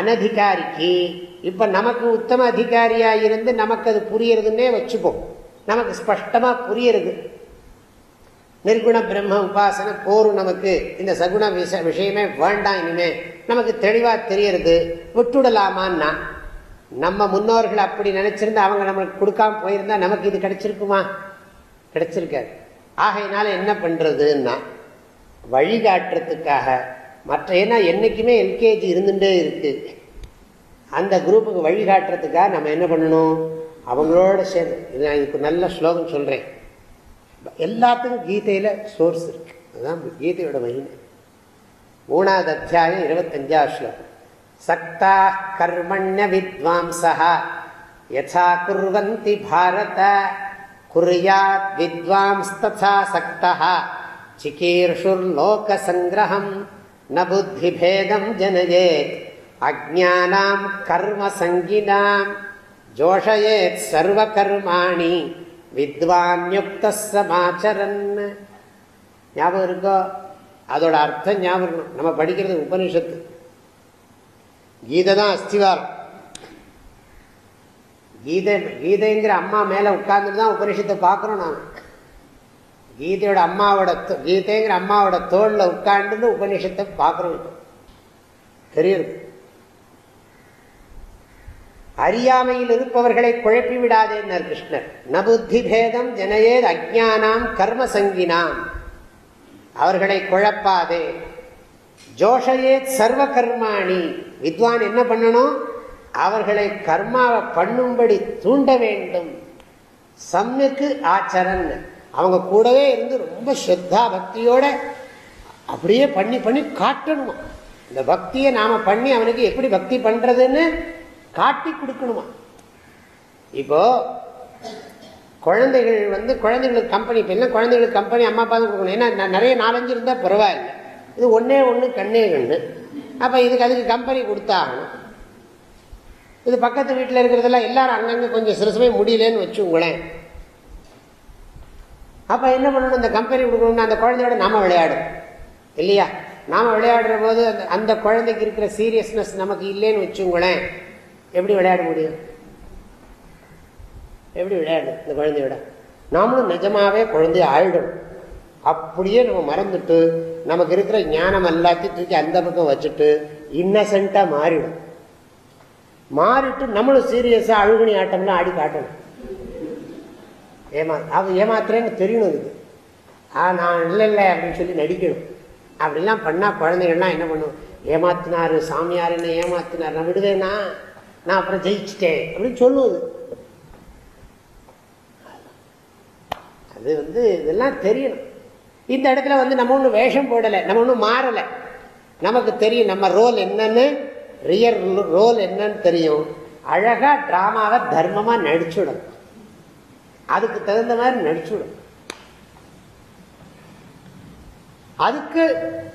அனதிகாரிக்கு. இப்ப நமக்கு உத்தம அதிகாரியா இருந்து நமக்கு அது புரியறதுன்னே வச்சுப்போம். நமக்கு ஸ்பஷ்டமா புரியறது. நிர்குண பிரம்ம உபாசனை போரும் நமக்கு இந்த சகுண விஷ விஷயமே வேண்டாம் இனிமே. நமக்கு தெளிவாக தெரியறது விட்டுடலாமான்னா நம்ம முன்னோர்கள் அப்படி நினைச்சிருந்தா அவங்க நம்மளுக்கு கொடுக்காம போயிருந்தா நமக்கு இது கிடைச்சிருக்குமா? கிடைச்சிருக்காது. ஆகையினால என்ன பண்றதுன்னா வழிகாட்டுறதுக்காக மற்ற ஏன்னா என்றைக்குமே எல்கேஜி இருந்துட்டே இருக்கு. அந்த குரூப்புக்கு வழிகாட்டுறதுக்காக நம்ம என்ன பண்ணணும்? அவங்களோட சேர்ந்து இது நான் இதுக்கு நல்ல ஸ்லோகம் சொல்கிறேன் எல்லாத்துக்கும் கீதையில் சோர்ஸ் இருக்கு. அதுதான் கீதையோட மகிமை மூணாவது அத்தியாயம் இருபத்தஞ்சாவது ஸ்லோகம். சக்தா கர்மண்ய வித்வாம்சா யசா குர்வந்தி பாரத. குர்யாத் வித்வாம்ஸ்ததா சக்தா சிகீர்ஷுர்லோகசங்கிரகம் ந புத்தி பேதம் ஜனயேத். அஜானாம் கர்ம சங்கினாம். ஜோஷயேத் சர்வ கர்மாணி. வித்வான்யுக்த சமாச்சரன் ஞாபகம் இருக்கோ? அதோட அர்த்தம் ஞாபகம் நம்ம படிக்கிறது உபனிஷத்து. கீதை தான் அஸ்திவாரம். கீதை கீதைங்கிற அம்மா மேலே உட்கார்ந்துட்டு தான் உபனிஷத்தை பார்க்குறோம் நான் கீதையோட அம்மாவோட கீதைங்கிற அம்மாவோட தோளில் உட்கார்ந்து உபனிஷத்தை பார்க்குறோம் தெரியுது? அறியாமையில் இருப்பவர்களை குழப்பி விடாதேன்னார் கிருஷ்ணர். நபுத்தி பேதம் ஜனயேத் அஜானாம் கர்ம சங்கினாம். அவர்களை குழப்பாதே. ஜோஷயேத் சர்வ கர்மாணி வித்வான் என்ன பண்ணணும்? அவர்களை கர்மாவை பண்ணும்படி தூண்ட வேண்டும். சம்யக்கு ஆச்சரன். அவங்க கூடவே இருந்து ரொம்ப ஸ்ரத்தா பக்தியோட அப்படியே பண்ணி பண்ணி காட்டணும். இந்த பக்தியை நாம பண்ணி அவனுக்கு எப்படி பக்தி பண்றதுன்னு காட்டி கொடுக்கணுமா? இப்போ குழந்தைகள் வந்து குழந்தைகளுக்கு கம்பெனி இப்போ என்ன குழந்தைகளுக்கு கம்பெனி அம்மா அப்பா தான் கொடுக்கணும். ஏன்னா நிறைய நாலஞ்சு இருந்தால் பரவாயில்ல. இது ஒன்றே ஒன்று கண்ணே கண்ணு. அப்போ இதுக்கு அதுக்கு கம்பெனி கொடுத்தாகணும். இது பக்கத்து வீட்டில் இருக்கிறதெல்லாம் எல்லாரும் அங்கங்கே கொஞ்சம் சில சமயம் முடியலன்னு வச்சுங்களேன். அப்போ என்ன பண்ணணும்? அந்த கம்பெனி கொடுக்கணும்னா அந்த குழந்தையோட நாம விளையாடும். இல்லையா? நாம விளையாடுற போது அந்த அந்த குழந்தைக்கு இருக்கிற சீரியஸ்னஸ் நமக்கு இல்லைன்னு வச்சுங்களேன். எப்படி விளையாட முடியும்? எப்படி விளையாடும் இந்த குழந்தையோட? நாமளும் நிஜமாவே குழந்தைய ஆயிடும். அப்படியே நம்ம மறந்துட்டு நமக்கு இருக்கிற ஞானம் எல்லாத்தையும் தூக்கி அந்த பக்கம் வச்சுட்டு இன்னசென்ட்டாக மாறிடும். மாறிட்டு நம்மளும் சீரியஸாக அழுகுணி ஆட்டம்லாம் ஆடி காட்டணும். ஏமா அது ஏமாத்துறேன்னு தெரியணும் இதுக்கு. ஆ நான் இல்லை இல்லை அப்படின்னு சொல்லி நடிக்கணும். அப்படிலாம் பண்ணால் குழந்தைகள்லாம் என்ன பண்ணும்? ஏமாத்தினாரு சாமியார் என்ன ஏமாத்தினார்? நான் விடுவேனா? நான் அப்புறம் ஜெயிச்சிட்டேன் அப்படின்னு சொல்லுவது அது வந்து இதெல்லாம் தெரியணும். இந்த இடத்துல வந்து நம்ம ஒன்றும் வேஷம் போடலை நம்ம ஒன்றும் மாறலை. நமக்கு தெரியும் நம்ம ரோல் என்னன்னு ரியல் ரோல் என்னன்னு தெரியும். அழகா டிராமாவை தர்மமா நடிச்சுடும். அதுக்கு தகுந்த மாதிரி நடிச்சுடும். அதுக்கு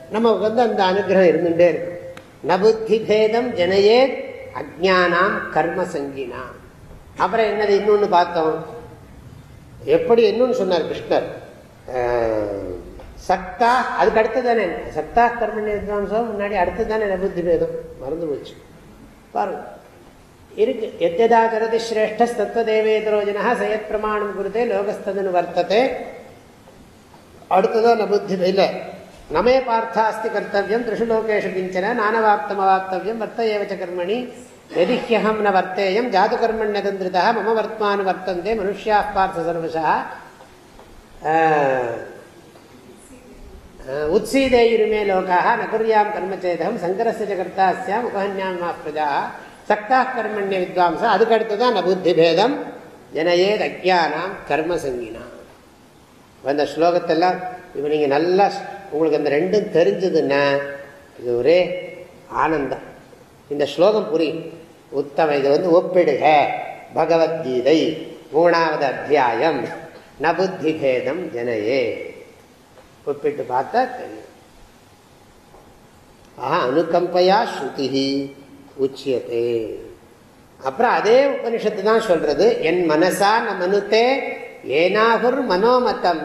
நமக்கு வந்து அந்த அனுகிரகம் இருந்துட்டே இருக்கு நபுத்தி பேதம் ஜனையே அஜானாம் கர்ம சங்கினா அப்புறம் என்னது இன்னொன்று பார்த்தோம்? எப்படி இன்னொன்னு சொன்னார் கிருஷ்ணர்? சக்தா அதுக்கு அடுத்து தானே சக்தா கர்மண்ய முன்னாடி அடுத்து தானே புத்தி பேதம்? மறந்து போச்சு. பாருங்க. இருக்கு. எத்ததாச்சரதி சிரேஷ்ட தத்துவதேவேதரோஜனா சயத் பிரமாணம் குறித்தே லோகஸ்ததுன்னு வர்த்தத்தை அடுத்ததான் நபுத்தி இல்லை நமே பார்த்தாஸ்தி கர்த்தவியம் திருஷுலோகேஷு கிஞ்சன நானவாப்தம் அவாப்தவியம் வர்த்த ஏவச்ச கர்மணி எதிஹ்யகம் ந வர்த்தேயம் ஜாது கர்மண்யதந்திரிதா மம வர்த்மானு வர்த்தந்தே மனுஷியா பார்த்த சர்வசா உத்சீதேயுரிமே லோகாக நகுர்யாம் கர்மச்சேதகம் சங்கரஸ்ய கர்த்தாஸ்யாம் சியாம் உபஹன்யாம் மா பிரஜா சக்தா கர்மண்ய வித்வாம்ச அதுக்கு ந புத்தி பேதம் ஜனயேத் அஜானாம் கர்மசங்கினா அந்த ஸ்லோகத்தெல்லாம் இப்போ நீங்கள் நல்லா உங்களுக்கு அந்த ரெண்டும் தெரிஞ்சதுன்னா இது ஒரே ஆனந்தம். இந்த ஸ்லோகம் புரியும் உத்தம இதை வந்து ஒப்பிடுக. பகவத்கீதை மூணாவது அத்தியாயம் நபுத்தி பேதம் ஜனையே. ஒப்பிட்டு பார்த்தா தெரியும். ஆஹா அனுகம்பையா ஸ்ருதி உச்சியத்தே அப்புறம் அதே உபனிஷத்து தான் சொல்றது என் மனசா ந மனுத்தே ஏனாகுர் மனோமத்தம்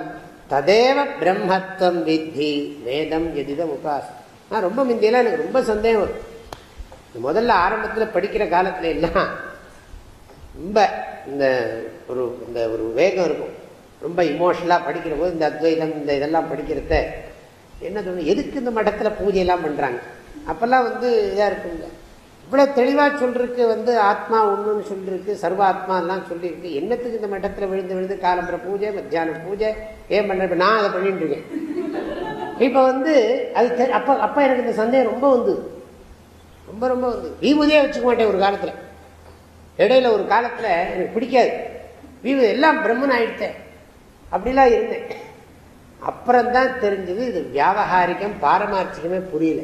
ததேவ பிரம்மத்துவம் வித்தி. வேதம் எதிதம் உபாசம். நான் ரொம்ப முந்தியெல்லாம் எனக்கு ரொம்ப சந்தேகம் வரும். முதல்ல ஆரம்பத்தில் படிக்கிற காலத்துல எல்லாம் ரொம்ப இந்த ஒரு இந்த ஒரு வேகம் இருக்கும். ரொம்ப இமோஷனலாக படிக்கிற போது இந்த அத்வைதம் இந்த இதெல்லாம் படிக்கிறத என்ன தோணும் எதுக்கு இந்த மடத்தில் பூஜையெல்லாம் பண்ணுறாங்க அப்போல்லாம் வந்து இதாக இருக்குங்க இவ்வளோ தெளிவாக சொல்றதுக்கு வந்து ஆத்மா ஒன்றுன்னு சொல்லிருக்கு சர்வ ஆத்மாலாம் சொல்லியிருக்கு. என்னத்துக்கு இந்த மட்டத்தில் விழுந்து விழுந்து காலம்புற பூஜை மத்தியானம் பூஜை ஏன் பண்ணுற நான் அதை பண்ணிட்டு இருக்கேன். இப்போ வந்து அது அப்போ அப்போ எனக்கு இந்த சந்தேகம் ரொம்ப வந்து ரொம்ப ரொம்ப வந்து விபூதியே வச்சுக்க மாட்டேன் ஒரு காலத்தில். இடையில ஒரு காலத்தில் எனக்கு பிடிக்காது. விபூதி எல்லாம் பிரம்மன் ஆயிடுத்தேன். அப்படிலாம் இருந்தேன். அப்புறம்தான் தெரிஞ்சது இது வியாபகாரிக்கம் பாரமார்த்திகமே புரியல.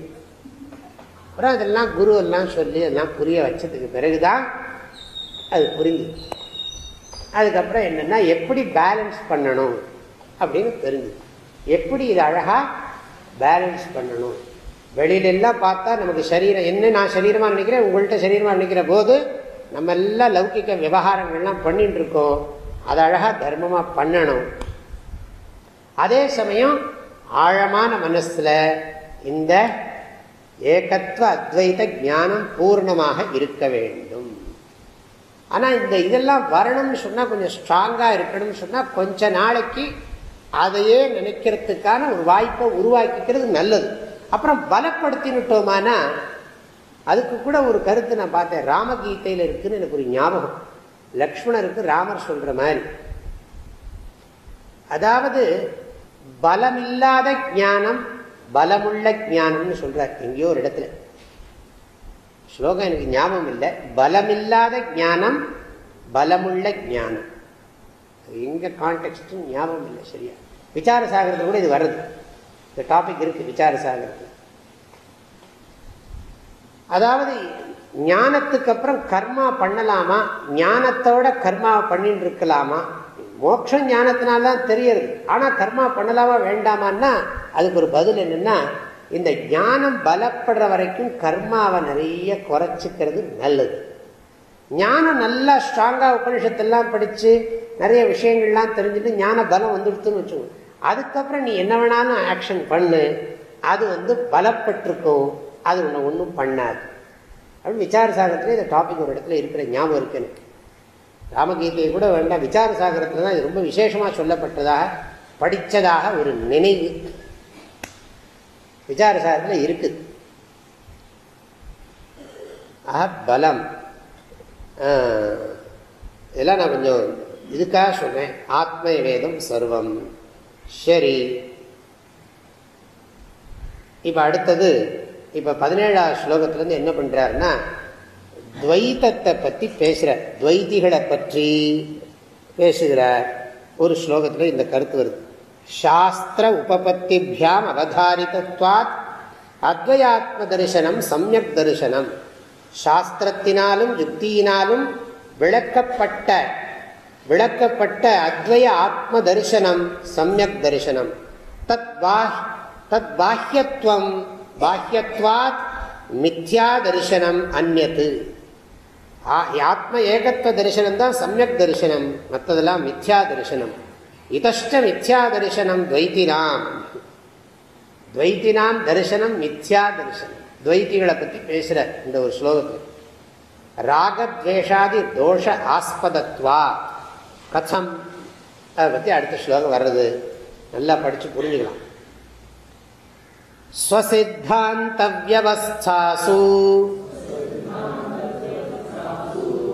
அப்புறம் அதெல்லாம் குரு எல்லாம் சொல்லி எல்லாம் புரிய வச்சதுக்கு பிறகுதான் அது புரிஞ்சு அதுக்கப்புறம் என்னென்னா எப்படி பேலன்ஸ் பண்ணணும் அப்படின்னு தெரிஞ்சு எப்படி இது அழகாக பேலன்ஸ் பண்ணணும்? வெளியிலெல்லாம் பார்த்தா நமக்கு சரீரம் என்ன நான் சரீரமாக நினைக்கிறேன்? உங்கள்கிட்ட சரீரமாக நினைக்கிற போது நம்ம எல்லாம் லௌகிக்க விவகாரங்கள்லாம் பண்ணிட்டு இருக்கோம். அதை அழகாக தர்மமாக பண்ணணும். அதே சமயம் ஆழமான மனசில் இந்த ஏகத்துவ அத்வைத ஞானம் பூர்ணமாக இருக்க வேண்டும். ஆனால் இந்த இதெல்லாம் வரணும்னு சொன்னால் கொஞ்சம் ஸ்ட்ராங்காக இருக்கணும்னு சொன்னால் கொஞ்ச நாளைக்கு அதையே நினைக்கிறதுக்கான ஒரு வாய்ப்பை உருவாக்கிக்கிறது நல்லது. அப்புறம் பலப்படுத்தினுட்டோமானா அதுக்கு கூட ஒரு கருத்து நான் பார்த்தேன். ராமகீதையில் இருக்குன்னு எனக்கு ஒரு ஞாபகம். லக்ஷ்மணருக்கு ராமர் சொல்கிற மாதிரி. அதாவது பலமில்லாத ஞானம் பலமுள்ள ஞானம்னு சொல்றார். எங்கேயோ ஒரு இடத்துல. ஸ்லோகம் எனக்கு ஞாபகம் இல்லை. பலமில்லாத ஞானம் பலமுள்ள ஞானம். எங்க கான்டெக்ட் ஞாபகம் இல்லை சரியா? விசார சாகரத்தில் கூட இது வருது இந்த டாபிக் இருக்கு விசார சாகரத்தில். அதாவது ஞானத்துக்கு அப்புறம் கர்மா பண்ணலாமா? ஞானத்தோட கர்மா பண்ணிட்டு இருக்கலாமா? மோட்சம் ஞானத்தினால்தான் தெரியறது. ஆனால் கர்மா பண்ணலாமா வேண்டாமான்னா அதுக்கு ஒரு பதில் என்னென்னா இந்த ஞானம் பலப்படுற வரைக்கும் கர்மாவை நிறைய குறைச்சிக்கிறது நல்லது. ஞானம் நல்லா ஸ்ட்ராங்காக உபனிஷத்தெல்லாம் படித்து நிறைய விஷயங்கள்லாம் தெரிஞ்சுட்டு ஞான பலம் வந்துடுத்துன்னு வச்சுக்கோங்க அதுக்கப்புறம் நீ என்ன வேணாலும் ஆக்ஷன் பண்ணு. அது வந்து பலப்பட்டிருக்கும். அது உன்னை ஒன்றும் பண்ணாது. அப்படின்னு விசார சாதனத்தில் இந்த டாபிக் ஒரு இடத்துல இருக்கிற ஞாபகம் இருக்குன்னு. ராமகீதையை கூட வேண்டாம். விசார சாகரத்தில் தான் இது ரொம்ப விசேஷமாக சொல்லப்பட்டதாக படித்ததாக ஒரு நினைவு. விசார சாகரத்தில் இருக்குது ஆஹா பலம். இதெல்லாம் நான் கொஞ்சம் இதுக்காக சொன்னேன். ஆத்ம வேதம் சர்வம். சரி. இப்போ அடுத்தது இப்போ பதினேழாவது ஸ்லோகத்திலேருந்து என்ன பண்ணுறாருன்னா துவைத்தத்தை பற்றி பேசுகிறார் துவைதிகளை பற்றி பேசுகிறார். ஒரு ஸ்லோகத்தில் இந்த கருத்து வருது. சாஸ்திர உபபத்திபியாம் அவதாரித்வாத் அத்வயாத்ம தரிசனம் சமயக் தரிசனம். சாஸ்திரத்தினாலும் யுக்தியினாலும் விளக்கப்பட்ட விளக்கப்பட்ட அத்வய ஆத்ம தரிசனம் சமயக் தரிசனம். தத் தத் பாஹ்யத்துவம் பாஹ்யத்வாத் மித்யா தரிசனம் அந்நத்து ஆத்ம ஏகத்துவ தரிசனம் தான் சமயக் தரிசனம். மற்றதெல்லாம் மித்யா தரிசனம். இதஷ்ட மித்யா தரிசனம் துவைத்தினாம். துவைத்தினாம் தரிசனம் மித்யா தரிசனம். துவைத்திகளை பற்றி பேசுகிற இந்த ஒரு ஸ்லோகத்தில். ராகத்வேஷாதி தோஷ ஆஸ்பதத்வா. கதம் அதை பற்றி அடுத்த ஸ்லோகம் வர்றது. நல்லா படித்து புரிஞ்சுக்கலாம்.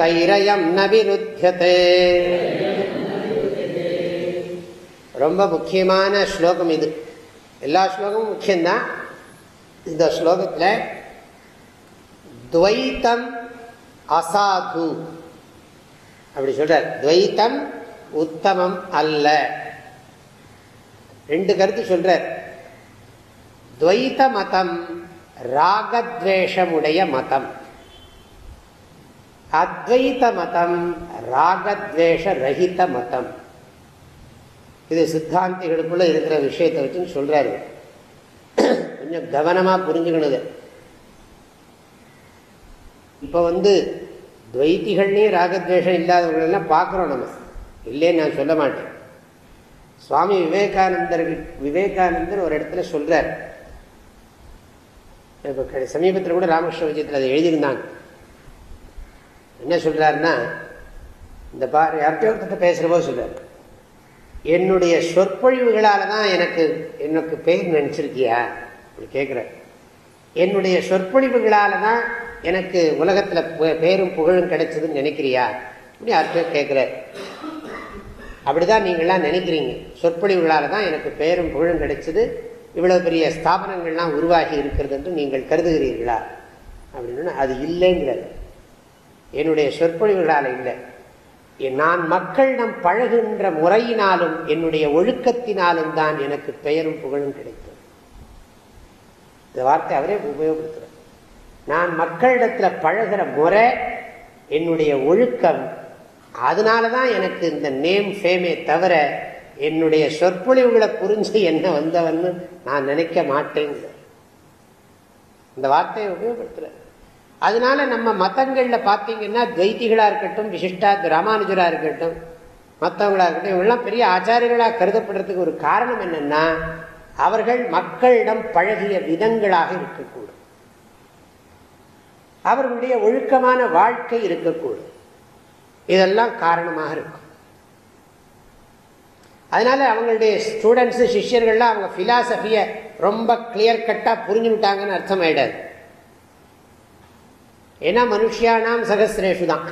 தைரயம் ந விருத்தியதே ரொம்ப முக்கியமான ஸ்லோகம் இது. எல்லா ஸ்லோகமும் முக்கியம்தான். இந்த ஸ்லோகத்தில் துவைத்தம் அசாது. அப்படி சொல்றார். துவைத்தம் உத்தமம் அல்ல. ரெண்டு கருத்து சொல்றார். துவைத்த மதம் ராகத்வேஷமுடைய மதம். அத்வைத மதம் ராகத்வேஷ ரஹித மதம் இது சித்தாந்திகளுக்குள்ள இருக்கிற விஷயத்தை வச்சுன்னு சொல்றாரு. கொஞ்சம் கவனமா புரிஞ்சுக்கணுது. இப்ப வந்து துவைத்திகள்லேயும் ராகத்வேஷம் இல்லாதவர்களெல்லாம் பார்க்குறோம் நம்ம. இல்லைன்னு நான் சொல்ல மாட்டேன். சுவாமி விவேகானந்தர் விவேகானந்தர் ஒரு இடத்துல சொல்றார். இப்போ சமீபத்தில் கூட ராமகிருஷ்ண விஜயத்தில் அதை எழுதியிருந்தாங்க. என்ன சொல்கிறாருன்னா இந்த பா யார்கிட்ட ஒருத்தட்ட பேசுகிறபோது சொல்கிறார் என்னுடைய சொற்பொழிவுகளால் தான் எனக்கு எனக்கு பேர் நினச்சிருக்கியா? அப்படி கேட்குற என்னுடைய சொற்பொழிவுகளால் தான் எனக்கு உலகத்தில் பேரும் புகழும் கிடைச்சதுன்னு நினைக்கிறியா? அப்படி யார்கிட்ட கேட்குற அப்படிதான் நீங்கள்லாம் நினைக்கிறீங்க. சொற்பொழிவுகளால் தான் எனக்கு பேரும் புகழும் கிடைச்சது இவ்வளோ பெரிய ஸ்தாபனங்கள்லாம் உருவாகி இருக்கிறது என்று நீங்கள் கருதுகிறீர்களா? அப்படின்னு அது இல்லைங்கிறது என்னுடைய சொற்பொழிவுகளால் இல்லை. நான் மக்களிடம் பழகுகின்ற முறையினாலும் என்னுடைய ஒழுக்கத்தினாலும் தான் எனக்கு பெயரும் புகழும் கிடைத்தது. இந்த வார்த்தை அவரே உபயோகப்படுத்துகிறார் நான் மக்களிடத்தில் பழகிற முறை என்னுடைய ஒழுக்கம் அதனால தான் எனக்கு இந்த நேம் ஃபேமே தவிர என்னுடைய சொற்பொழிவுகளை புரிஞ்சு என்ன வந்தவன்னு நான் நினைக்க மாட்டேங்கிற இந்த வார்த்தையை உபயோகப்படுத்துகிறேன் அதனால நம்ம மதங்களில் பார்த்தீங்கன்னா துவைத்திகளாக இருக்கட்டும் விசிஷ்டா ராமானுஜராக இருக்கட்டும் மற்றவங்களாக இருக்கட்டும் இவங்கெல்லாம் பெரிய ஆச்சாரியர்களாக கருதப்படுறதுக்கு ஒரு காரணம் என்னன்னா அவர்கள் மக்களிடம் பழகிய விதங்களாக இருக்கக்கூடும். அவர்களுடைய ஒழுக்கமான வாழ்க்கை இருக்கக்கூடும். இதெல்லாம் காரணமாக இருக்கும். அதனால அவங்களுடைய ஸ்டூடெண்ட்ஸு சிஷியர்கள்லாம் அவங்க ஃபிலாசபியை ரொம்ப கிளியர் கட்டாக புரிஞ்சுட்டாங்கன்னு அர்த்தம் ஆயிடாது. ஏன்னா மனுஷியானாம் சகசிரேஷு தான்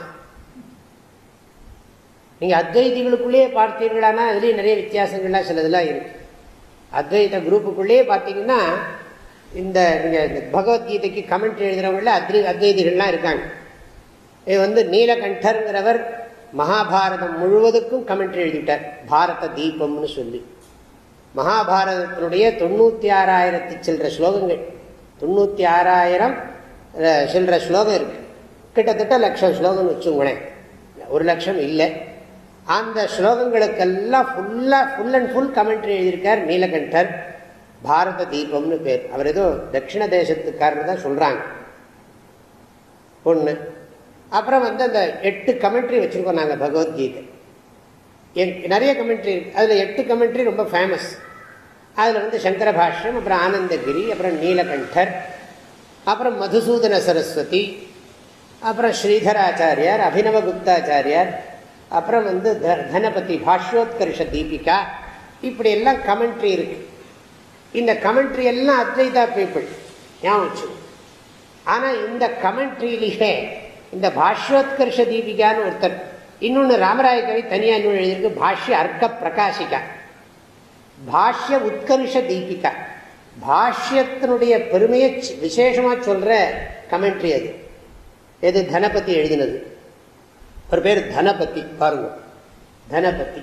நீங்கள் அத்வைதிகளுக்குள்ளேயே பார்த்தீர்களானா அதுலேயும் நிறைய வித்தியாசங்கள்லாம் சிலதெல்லாம் இருக்கு. அத்வைத குரூப்புக்குள்ளேயே பார்த்தீங்கன்னா இந்த நீங்கள் பகவத்கீதைக்கு கமெண்ட் எழுதுகிறவங்கள அத்ரி அத்வைதிகள்லாம் இருக்காங்க. இது வந்து நீலகண்டர்ங்கிறவர் மகாபாரதம் முழுவதுக்கும் கமெண்ட் எழுதிவிட்டார். பாரத தீபம்னு சொல்லி. மகாபாரதத்தினுடைய தொண்ணூற்றி ஆறாயிரத்தி சில்லற ஸ்லோகங்கள். தொண்ணூற்றி ஆறாயிரம் சில்லற ஸ்லோகம் இருக்கு. கிட்டத்தட்ட லட்சம் ஸ்லோகம்னு வச்சுங்களேன் ஒரு லட்சம் இல்லை. அந்த ஸ்லோகங்களுக்கெல்லாம் ஃபுல்லாக ஃபுல் அண்ட் ஃபுல் கமெண்ட்ரி எழுதியிருக்கார் நீலகண்டர் பாரத தீபம்னு பேர். அவர் ஏதோ தட்சிண தேசத்துக்காரர் தான் சொல்கிறாங்க ஒன்று அப்புறம் வந்து அந்த எட்டு கமெண்ட்ரி வச்சுருக்கோம் நாங்கள் பகவத்கீதை. நிறைய கமெண்ட்ரி இருக்கு. அதில் எட்டு கமெண்ட்ரி ரொம்ப ஃபேமஸ் அதில் வந்து சங்கர பாஷ்யம் அப்புறம் ஆனந்தகிரி அப்புறம் நீலகண்டர் அப்புறம் மதுசூதன சரஸ்வதி அப்புறம் ஸ்ரீதராச்சாரியார் அபினவ குப்தாச்சாரியார் அப்புறம் வந்து தனபதி பாஷ்யோத்கர்ஷ தீபிகா இப்படி எல்லாம் கமெண்ட்ரி இருக்கு. இந்த கமெண்ட்ரி எல்லாம் அத்வைதா பீப்புள் ஞாபகம் ஆனால் இந்த கமெண்ட்ரியிலேயே இந்த பாஷ்யோத்கர்ஷ தீபிகான்னு ஒருத்தர் இன்னொன்று ராமராய கவி தனியாக இன்னொன்று எழுதியிருக்கு பாஷ்ய அர்க்க பிரகாசிகா பாஷ்ய உத்கர்ஷ தீபிகா. பாஷ்யத்தினுடைய பெருமையை விசேஷமாக சொல்கிற கமெண்ட்ரி அது. எது? தனபதி எழுதினது. ஒரு பேர் தனபதி பாருங்க. தனபதி.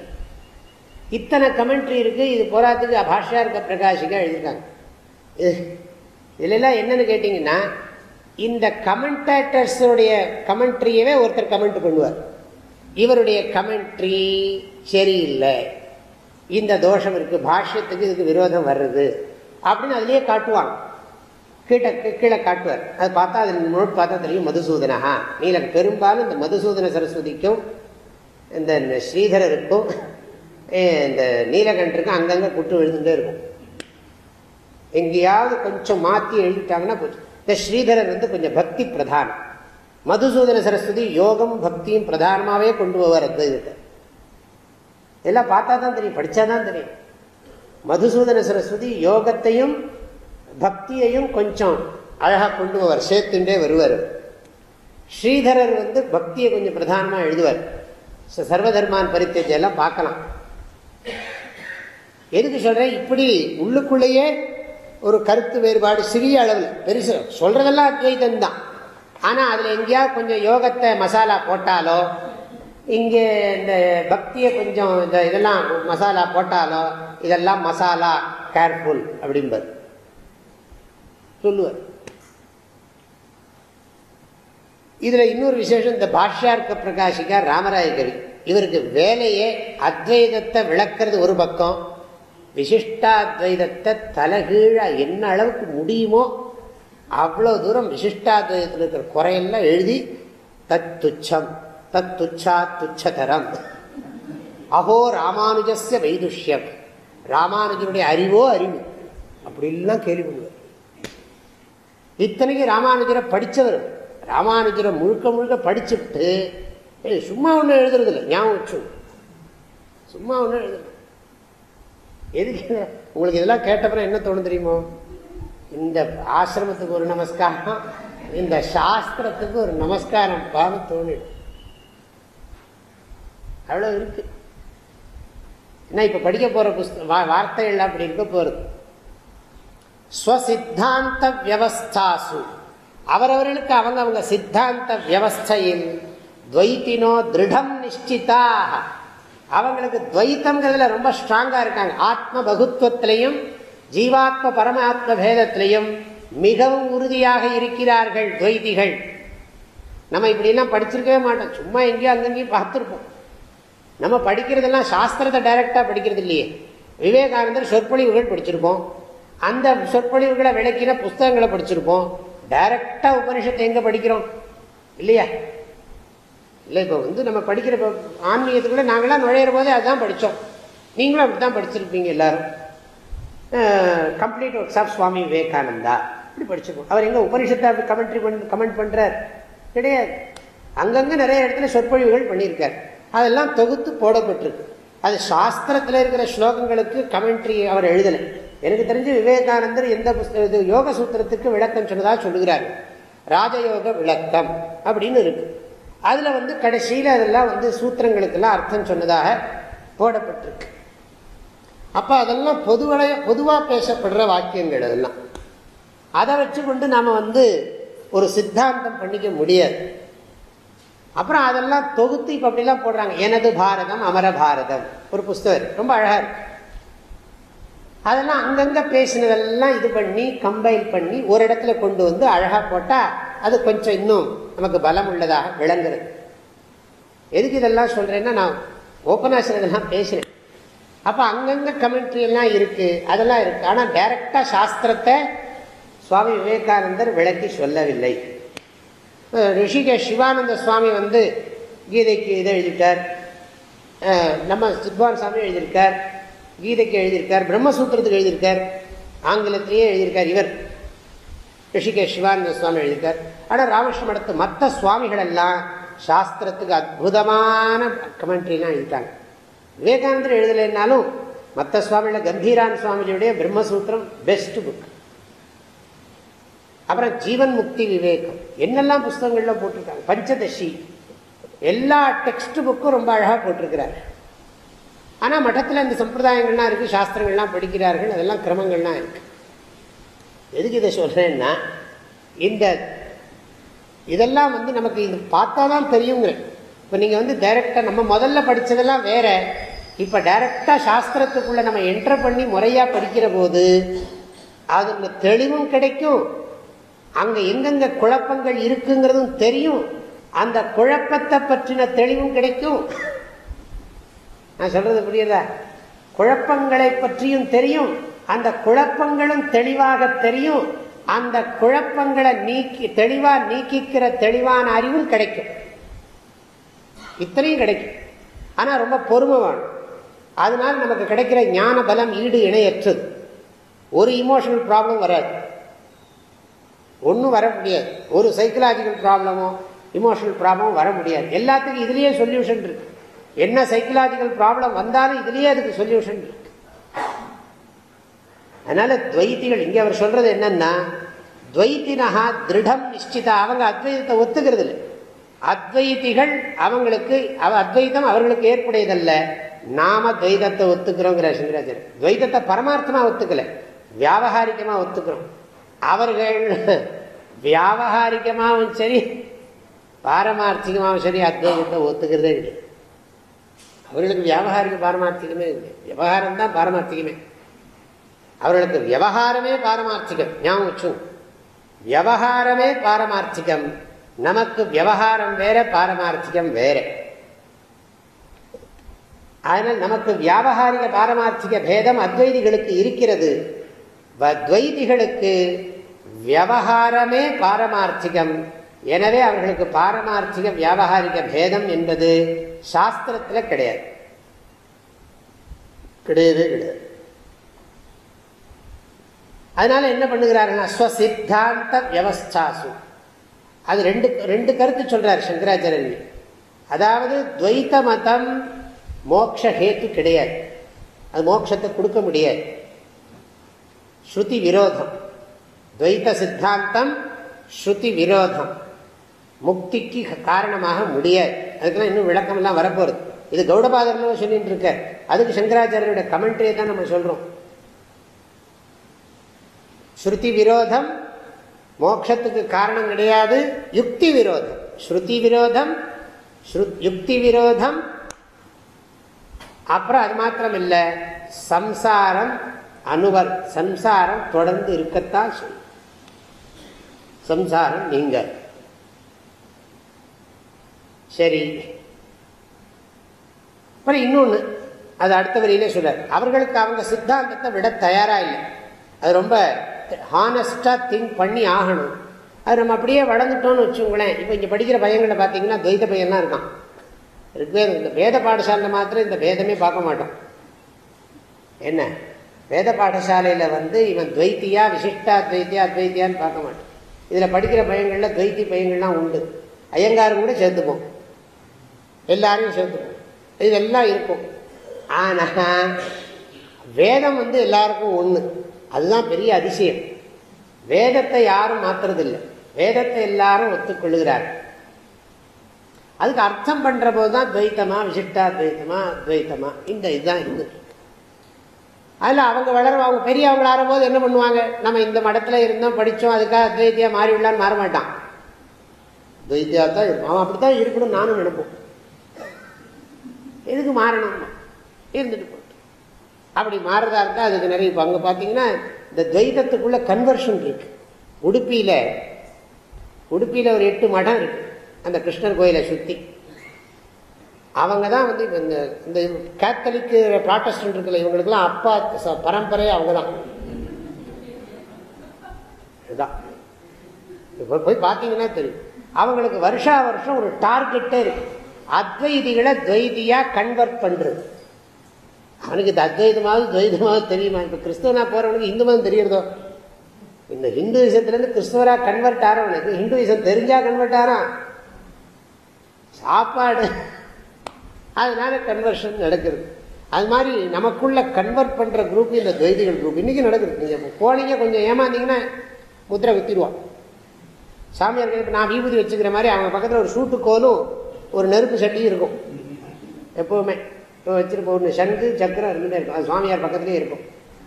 இத்தனை கமெண்ட்ரி இருக்கு. இது போராத்துக்கு பாஷா இருக்க பிரகாஷிகா எழுதியிருக்காங்க. இதுல என்னன்னு கேட்டீங்கன்னா இந்த கமெண்டேட்டர்ஸுடைய கமெண்ட்ரியவே ஒருத்தர் கமெண்ட் பண்ணுவார். இவருடைய கமெண்ட்ரி சரியில்லை. இந்த தோஷம் இருக்கு. பாஷ்யத்துக்கு இதுக்கு விரோதம் வர்றது. அப்படின்னு அதுலேயே காட்டுவாங்க கீழே கீழே காட்டுவார். அது பார்த்தா அது முழு பார்த்தா தெரியும் மதுசூதனஹா. நீல பெரும்பாலும் இந்த மதுசூதன சரஸ்வதிக்கும் இந்த ஸ்ரீதரருக்கும் இந்த நீலகண்டருக்கும் அங்கங்கே குட்டு விழுந்துட்டே இருக்கும். எங்கேயாவது கொஞ்சம் மாற்றி எழுதிட்டாங்கன்னா போச்சு. இந்த ஸ்ரீதரர் வந்து கொஞ்சம் பக்தி பிரதானம் மதுசூதன சரஸ்வதி யோகம் பக்தியும் பிரதானமாகவே கொண்டு போவார் இதுக்கு. எல்லாம் பார்த்தா தான் தெரியும் படித்தாதான் தெரியும். மதுசூதன சரஸ்வதி யோகத்தையும் பக்தியையும் கொஞ்சம் அழகாக கொண்டு போவார். சேர்த்துட்டே வருவார். ஸ்ரீதரர் வந்து பக்தியை கொஞ்சம் பிரதானமாக எழுதுவார். சர்வதர்மான் பரித்தேஜெல்லாம் பார்க்கலாம். எதுக்கு சொல்கிறேன் இப்படி உள்ளுக்குள்ளேயே ஒரு கருத்து வேறுபாடு சிறிய அளவில். பெருசு சொல்கிறதெல்லாம் அத்வைதம் தான் ஆனால் அதில் எங்கேயாவது கொஞ்சம் யோகத்தை மசாலா போட்டாலோ இங்கே இந்த பக்தியை கொஞ்சம் இந்த இதெல்லாம் மசாலா போட்டாலோ இதெல்லாம் மசாலா கேர்ஃபுல் அப்படின்பது சொல்லுவார். இதில் இன்னொரு விசேஷம் இந்த பாஷ்யார்க்க பிரகாஷிகா ராமராய கவி. இவருக்கு வேலையே அத்வைதத்தை விளக்குறது ஒரு பக்கம் விசிஷ்டாத்வைதத்தை தலைகீழாக என்ன அளவுக்கு முடியுமோ அவ்வளோ தூரம் விசிஷ்டாத்வைதத்தில் இருக்கிற குறையெல்லாம் எழுதி தத்துச்சம். தத் துச்சா துச்சதரம் அஹோ ராமானுஜஸ்ய வைதுஷ்யம் ராமானுஜனுடைய அறிவோ அறிவு। அப்படிலாம் கேள்வி பண்ணுவார். இத்தனைக்கு ராமானுஜரை படித்தவர் ராமானுஜரை முழுக்க முழுக்க படிச்சுட்டு சும்மா ஒன்றும் எழுதுறது இல்லை ஞாபகம் வச்சு சும்மா ஒன்றும் எழுதுறது எதுக்கு? உங்களுக்கு இதெல்லாம் கேட்டப்பறம் என்ன தோணும் தெரியுமோ? இந்த ஆசிரமத்துக்கு ஒரு நமஸ்காரம் இந்த சாஸ்திரத்துக்கு ஒரு நமஸ்காரம் பாவ தோணிடும். அவ்வளோ இருக்கு. ஏன்னா இப்போ படிக்க போகிற புஸ்த வார்த்தைகள் அப்படி இருக்க போகிறது ஸ்வசித்தாந்த வியவஸ்தாசு. அவரவர்களுக்கு அவங்க அவங்க சித்தாந்த வியவஸ்தையில் துவைத்தினோ திருடம் நிஷ்டிதாக. அவங்களுக்கு துவைத்தங்கிறதுல ரொம்ப ஸ்ட்ராங்காக இருக்காங்க. ஆத்ம பகுத்துவத்திலையும் ஜீவாத்ம பரமாத்ம பேதத்திலையும் மிகவும் உறுதியாக இருக்கிறார்கள் துவைதிகள் நம்ம இப்படிலாம் படிச்சிருக்கவே மாட்டோம். சும்மா எங்கேயோ அங்கங்கேயும் பார்த்துருப்போம். நம்ம படிக்கிறதெல்லாம் சாஸ்திரத்தை டைரக்டா படிக்கிறது இல்லையே. விவேகானந்தர் சொற்பொழிவுகள் படிச்சிருப்போம். அந்த சொற்பொழிவுகளை விளக்கின புஸ்தகங்களை படிச்சிருப்போம். டைரக்டாக உபனிஷத்தை எங்கே படிக்கிறோம்? இல்லையா? இல்லை இப்போ வந்து நம்ம படிக்கிற ஆன்மீகத்துக்குள்ளே நாங்களாம் நுழையிற போதே அதுதான் படித்தோம் நீங்களும் அப்படி தான் படிச்சிருப்பீங்க எல்லாரும். Complete works of Swami Vivekananda இப்படி படிச்சிருக்கோம் அவர் எங்கே உபனிஷத்தை அப்படி கமெண்ட்ரி பண்ணி கமெண்ட் பண்ணுறார் கிடையாது. அங்கங்கே நிறைய இடத்துல சொற்பொழிவுகள் பண்ணியிருக்கார். அதெல்லாம் தொகுத்து போடப்பட்டிருக்கு. அது சாஸ்திரத்தில் இருக்கிற ஸ்லோகங்களுக்கு கமெண்ட்ரி அவர் எழுதலை. எனக்கு தெரிஞ்சு விவேகானந்தர் எந்த இது யோக சூத்திரத்துக்கு விளக்கம் சொன்னதாக சொல்லுகிறார். ராஜயோக விளக்கம் அப்படின்னு இருக்கு. அதில் வந்து கடைசியில் அதெல்லாம் வந்து சூத்திரங்களுக்கெல்லாம் அர்த்தம் சொன்னதாக போடப்பட்டிருக்கு. அப்போ அதெல்லாம் பொதுவடைய பொதுவாக பேசப்படுற வாக்கியங்கள் அதெல்லாம். அதை வச்சு கொண்டு நாம் வந்து ஒரு சித்தாந்தம் பண்ணிக்க முடியாது. அப்புறம் அதெல்லாம் தொகுத்து இப்போ அப்படிலாம் போடுறாங்க. எனது பாரதம் அமர பாரதம். ஒரு புஸ்தகம் ரொம்ப அழகாக இருக்கு. அதெல்லாம் அங்கங்கே பேசினதெல்லாம் இது பண்ணி கம்பைன் பண்ணி ஒரு இடத்துல கொண்டு வந்து அழகாக போட்டால் அது கொஞ்சம் இன்னும் நமக்கு பலம் உள்ளதாக விளங்குறது. எதுக்கு இதெல்லாம் சொல்கிறேன்னா நான் ஓப்பனாசன் இதெல்லாம் பேசுறேன் அப்போ அங்கங்கே கமெண்ட்ரி எல்லாம் அதெல்லாம் இருக்குது ஆனால் டைரெக்டாக சாஸ்திரத்தை சுவாமி விவேகானந்தர் விளக்கி சொல்லவில்லை. ரிஷிகே சிவானந்த சுவாமி வந்து கீதைக்கு இதை எழுதிட்டார் நம்ம சித்வான் சாமி எழுதியிருக்கார். கீதைக்கு எழுதியிருக்கார். பிரம்மசூத்திரத்துக்கு எழுதியிருக்கார். ஆங்கிலத்திலேயே எழுதியிருக்கார் இவர். ரிஷிகேஷ் சிவானந்த சுவாமி எழுதியிருக்கார். ஆனால் ராமகிருஷ்ண மடத்து மற்ற சுவாமிகள் எல்லாம் சாஸ்திரத்துக்கு அற்புதமான கமெண்ட்ரிலாம் எழுதிட்டாங்க. விவேகானந்தர் எழுதலைன்னாலும் மற்ற சுவாமியில் கம்பீரான் சுவாமிஜியுடைய பிரம்மசூத்திரம் பெஸ்ட் புக் அப்புறம் ஜீவன் முக்தி விவேகம். என்னெல்லாம் புஸ்தகங்கள்லாம் போட்டிருக்காங்க? பஞ்சதசி. எல்லா டெக்ஸ்ட் புக்கும் ரொம்ப அழகாக போட்டிருக்கிறார். ஆனால் மட்டத்தில் இந்த சம்பிரதாயங்கள்லாம் இருக்குது சாஸ்திரங்கள்லாம் படிக்கிறார்கள் அதெல்லாம் கிரமங்கள்லாம் இருக்கு. எதுக்கு இதை சொல்கிறேன்னா இந்த இதெல்லாம் வந்து நமக்கு இது பார்த்தா தான் தெரியுங்கிற இப்போ நீங்கள் வந்து டைரெக்டாக நம்ம முதல்ல படித்ததெல்லாம் வேற. இப்போ டைரெக்டாக சாஸ்திரத்துக்குள்ளே நம்ம என்ட்ரு பண்ணி முறையாக படிக்கிற போது அது தெளிவும் கிடைக்கும். அங்க எங்கெங்க குழப்பங்கள் இருக்குங்கிறதும் தெரியும். அந்த குழப்பத்தை பற்றின தெளிவும் கிடைக்கும். நான் சொல்றது புரியுதா குழப்பங்களை பற்றியும் தெரியும். அந்த குழப்பங்களும் தெளிவாக தெரியும். அந்த குழப்பங்களை நீக்கி தெளிவா நீக்கிக்கிற தெளிவான அறிவும் கிடைக்கும். இத்தனையும் கிடைக்கும். ஆனா ரொம்ப பொறுமை வேணும் அதனால நமக்கு கிடைக்கிற ஞான பலம் ஈடு இணையற்றது. ஒரு இமோஷனல் ப்ராப்ளம் வராது. ஒன்றும் வர முடியாது. ஒரு சைக்கலாஜிக்கல் ப்ராப்ளமோ இமோஷனல் ப்ராப்ளமும் வர முடியாது. எல்லாத்துக்கும் இதுலேயே சொல்யூஷன் இருக்கு. என்ன சைக்கலாஜிக்கல் ப்ராப்ளம் வந்தாலும் இதுலேயே அதுக்கு சொல்யூஷன் இருக்கு. அதனால துவைத்திகள் இங்கே அவர் சொல்றது என்னன்னா துவைத்தினஹா திருடம் நிச்சிதா அவங்க அத்வைதத்தை ஒத்துக்கிறது இல்லை அத்வைத்திகள் அவங்களுக்கு அத்வைதம் அவர்களுக்கு ஏற்புடையதல்ல. நாம துவைதத்தை ஒத்துக்கிறோங்கிற சங்கராச்சாரியர் துவைதத்தை பரமார்த்தமா ஒத்துக்கல. வியாபகாரிகமா ஒத்துக்கிறோம். அவர்கள் வியாபகாரிகமாகவும் சரி பாரமார்த்திகமாகவும் சரி அத்வைதத்தை ஒத்துக்கிறதே இல்லை. அவர்களுக்கு வியாபகாரிக பாரமார்த்திகமே இல்லை. விவகாரம் தான் பாரமார்த்திகமே. அவர்களுக்கு விவகாரமே பாரமார்த்திகம். ஞாபகம் வச்சு விவகாரமே பாரமார்த்திகம். நமக்கு விவகாரம் வேற பாரமார்த்திகம் வேற. அதனால் நமக்கு வியாபகாரிக பாரமார்த்திக பேதம் அத்வைதிகளுக்கு இருக்கிறது. துவைதிகளுக்கு விவகாரமே பாரமார்த்திகம். எனவே அவர்களுக்கு பாரமார்த்திக வியாபகாரிக பேதம் என்பது சாஸ்திரத்தில் கிடையாது. கிடையவே கிடையாது. அதனால என்ன பண்ணுகிறார்கள்? ஸ்வசித்தாந்த வியவஸ்தாசு. அது ரெண்டு ரெண்டு கருத்து சொல்றார் சங்கராச்சாரியன் அதாவது துவைத்த மதம் மோக்ஷ ஹேத்து கிடையாது. அது மோட்சத்தை கொடுக்க முடியாது. ஸ்ருதி விரோதம் துவைத்த சித்தாந்தம் ஸ்ருதி விரோதம் முக்திக்கு காரணமாக முடியாது. அதுக்கெல்லாம் இன்னும் விளக்கமெல்லாம் வரப்போகுது இது கௌடபாதர்னு சொல்லிட்டு இருக்க அதுக்கு சங்கராச்சாரியோட கமெண்ட்ரியை தான் நம்ம சொல்கிறோம் ஸ்ருதி விரோதம் மோட்சத்துக்கு காரணம் கிடையாது. யுக்தி விரோதம் ஸ்ருதி விரோதம் யுக்தி விரோதம் அப்புறம் அது மாத்திரம் இல்லை சம்சாரம் அனுவர் சம்சாரம் தொடர்ந்து இருக்கத்தான் செய்யும். சம்சாரம் நீங்க. சரி. அப்புறம் இன்னொன்று அது அடுத்த வரியிலே சொல்றார். அவர்களுக்கு அவங்க சித்தாந்தத்தை விட தயாரா இல்லை. அது ரொம்ப ஹானஸ்டா திங்க் பண்ணி ஆகணும். அது நம்ம அப்படியே வளர்ந்துட்டோம்னு வச்சுங்களேன் இப்போ இங்கே படிக்கிற பையன்களை பார்த்தீங்கன்னா துவைத பையன்லாம் இருக்கான். ரிக்வேதம் இந்த வேத பாடசாலையில் மாத்திரம் இந்த வேதமே பார்க்க மாட்டோம். என்ன? வேத பாடசாலையில் வந்து இவன் துவைத்தியா விசிஷ்டா துவைத்தியா அத்வைத்தியான்னு பார்க்க மாட்டான். இதில் படிக்கிற பையன்களில் துவைத்தி பையன்கள்லாம் உண்டு. ஐயங்காரும் கூட சேர்த்துப்போம் எல்லாரையும் சேர்த்துப்போம் இதெல்லாம் இருக்கும். ஆனால் வேதம் வந்து எல்லாருக்கும் ஒன்று அதுதான் பெரிய அதிசயம். வேதத்தை யாரும் மாற்றுறதில்லை வேதத்தை எல்லாரும் ஒத்துக்கொள்ளுகிறார்கள் அதுக்கு அர்த்தம் பண்ணுறபோது தான் துவைத்தமா விசிஷ்டா துவைத்தமா துவைத்தமா. இந்த இதுதான் இருந்து அதில் அவங்க வளருவாங்க அவங்க பெரியவங்க ஆறும்போது என்ன பண்ணுவாங்க? நம்ம இந்த மடத்தில் இருந்தோம் படித்தோம் அதுக்காக அத்வைத்தியா மாறி விடலான்னு மாற மாட்டான். துவைத்தியா தான் இருக்கும் அவன் அப்படித்தான் இருக்கணும் நானும் நினைப்போம். எதுக்கு மாறணும்? இருந்துட்டு போட்டு. அப்படி மாறுறதா இருந்தால் அதுக்கு நிறைய இப்போ அங்கே பார்த்தீங்கன்னா இந்த துவைதத்துக்குள்ள கன்வர்ஷன் இருக்கு. உடுப்பியில் உடுப்பியில் ஒரு எட்டு மடம் இருக்கு. அந்த கிருஷ்ணர் கோயிலை சுற்றி அவங்க தான் வந்து இந்த இந்த கேத்தலிக்கு ப்ராட்டஸ்டன்ட் இருக்குல்ல இவங்களுக்குலாம் அப்பா பரம்பரை அவங்க தான் இதுதான். இப்போ போய் பார்த்தீங்கன்னா தெரியும். அவங்களுக்கு வருஷா வருஷம் ஒரு டார்கெட்டே இருக்கு. அத்வைதிகளை துவைதியாக கன்வெர்ட் பண்ணுறது அவனுக்கு இது அத்வைதமாவது துவைதமாவது தெரியுமா? இப்போ கிறிஸ்தவனா போகிறவனுக்கு இந்து மதம் தெரியறதோ? இந்த இருந்து கிறிஸ்தவரா கன்வெர்ட் ஹிந்து ஹிந்துவிசம் தெரிஞ்சால் கன்வெர்ட் ஆகிறான் சாப்பாடு அதனால கன்வர்ஷன் நடக்குது. அது மாதிரி நமக்குள்ள கன்வெர்ட் பண்ற குரூப் இந்த துவைதிகள் குரூப் இன்னைக்கு நடக்குது. நீங்க போனீங்க கொஞ்சம் ஏமாந்தீங்கன்னா முத்திரை குத்திடுவான். சாமியார் நான் விபூதி வச்சுக்கிற மாதிரி அவங்க பக்கத்தில் ஒரு சூட்டு கோலும் ஒரு நெருப்பு சட்டியும் இருக்கும். எப்பவுமே. இப்போ வச்சுருப்போம் ஒன்று சங்கு சக்கரம் இருந்துகிட்டே இருக்கும். அது சுவாமியார் பக்கத்துலேயே இருக்கும்.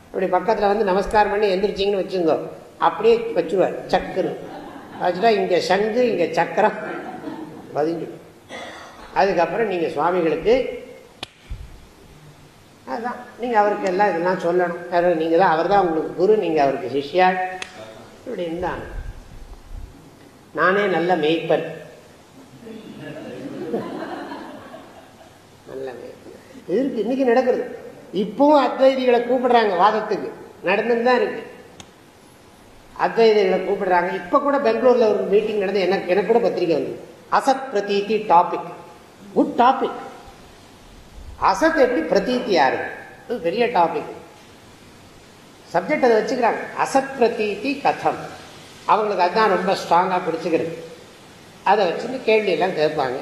அப்படி பக்கத்தில் வந்து நமஸ்காரம் பண்ணி எந்திரிச்சிங்கன்னு வச்சுருந்தோம் அப்படியே வச்சுருவார். சக்குன்னு. வச்சுட்டா இங்கே சங்கு இங்கே சக்கரம். பதிஞ்சு அதுக்கப்புறம் நீங்கள் சுவாமிகளுக்கு அதுதான் நீங்கள் அவருக்கு எல்லாம் இதெல்லாம் சொல்லணும். நீங்கள் தான் அவர் தான் உங்களுக்கு குரு நீங்கள் அவருக்கு சிஷ்யா அப்படின்னு தான் நானே நல்ல மெய்ப்பன் நல்ல இருக்கு இன்னைக்கு நடக்கிறது. இப்பவும் அத்வைதிகளை கூப்பிடுறாங்க வாதத்துக்கு. நடந்துன்னு தான் இருக்கு. அத்வைதிகளை கூப்பிடுறாங்க. இப்போ கூட பெங்களூரில் ஒரு மீட்டிங் நடந்து எனக்கு எனக்கு கூட பத்திரிக்கை வந்து அசத் பிரதீதி டாபிக் குட் டாபிக் அசத் எப்படி பிரதீத்தி யாரு? பெரிய டாபிக் சப்ஜெக்ட் அதை வச்சுக்கிறாங்க. அசத் பிரதீதி கதம். அவங்களுக்கு அதுதான் ரொம்ப ஸ்ட்ராங்காக பிடிச்சிக்கிறது. அதை வச்சுட்டு கேள்வி எல்லாம் கேட்பாங்க.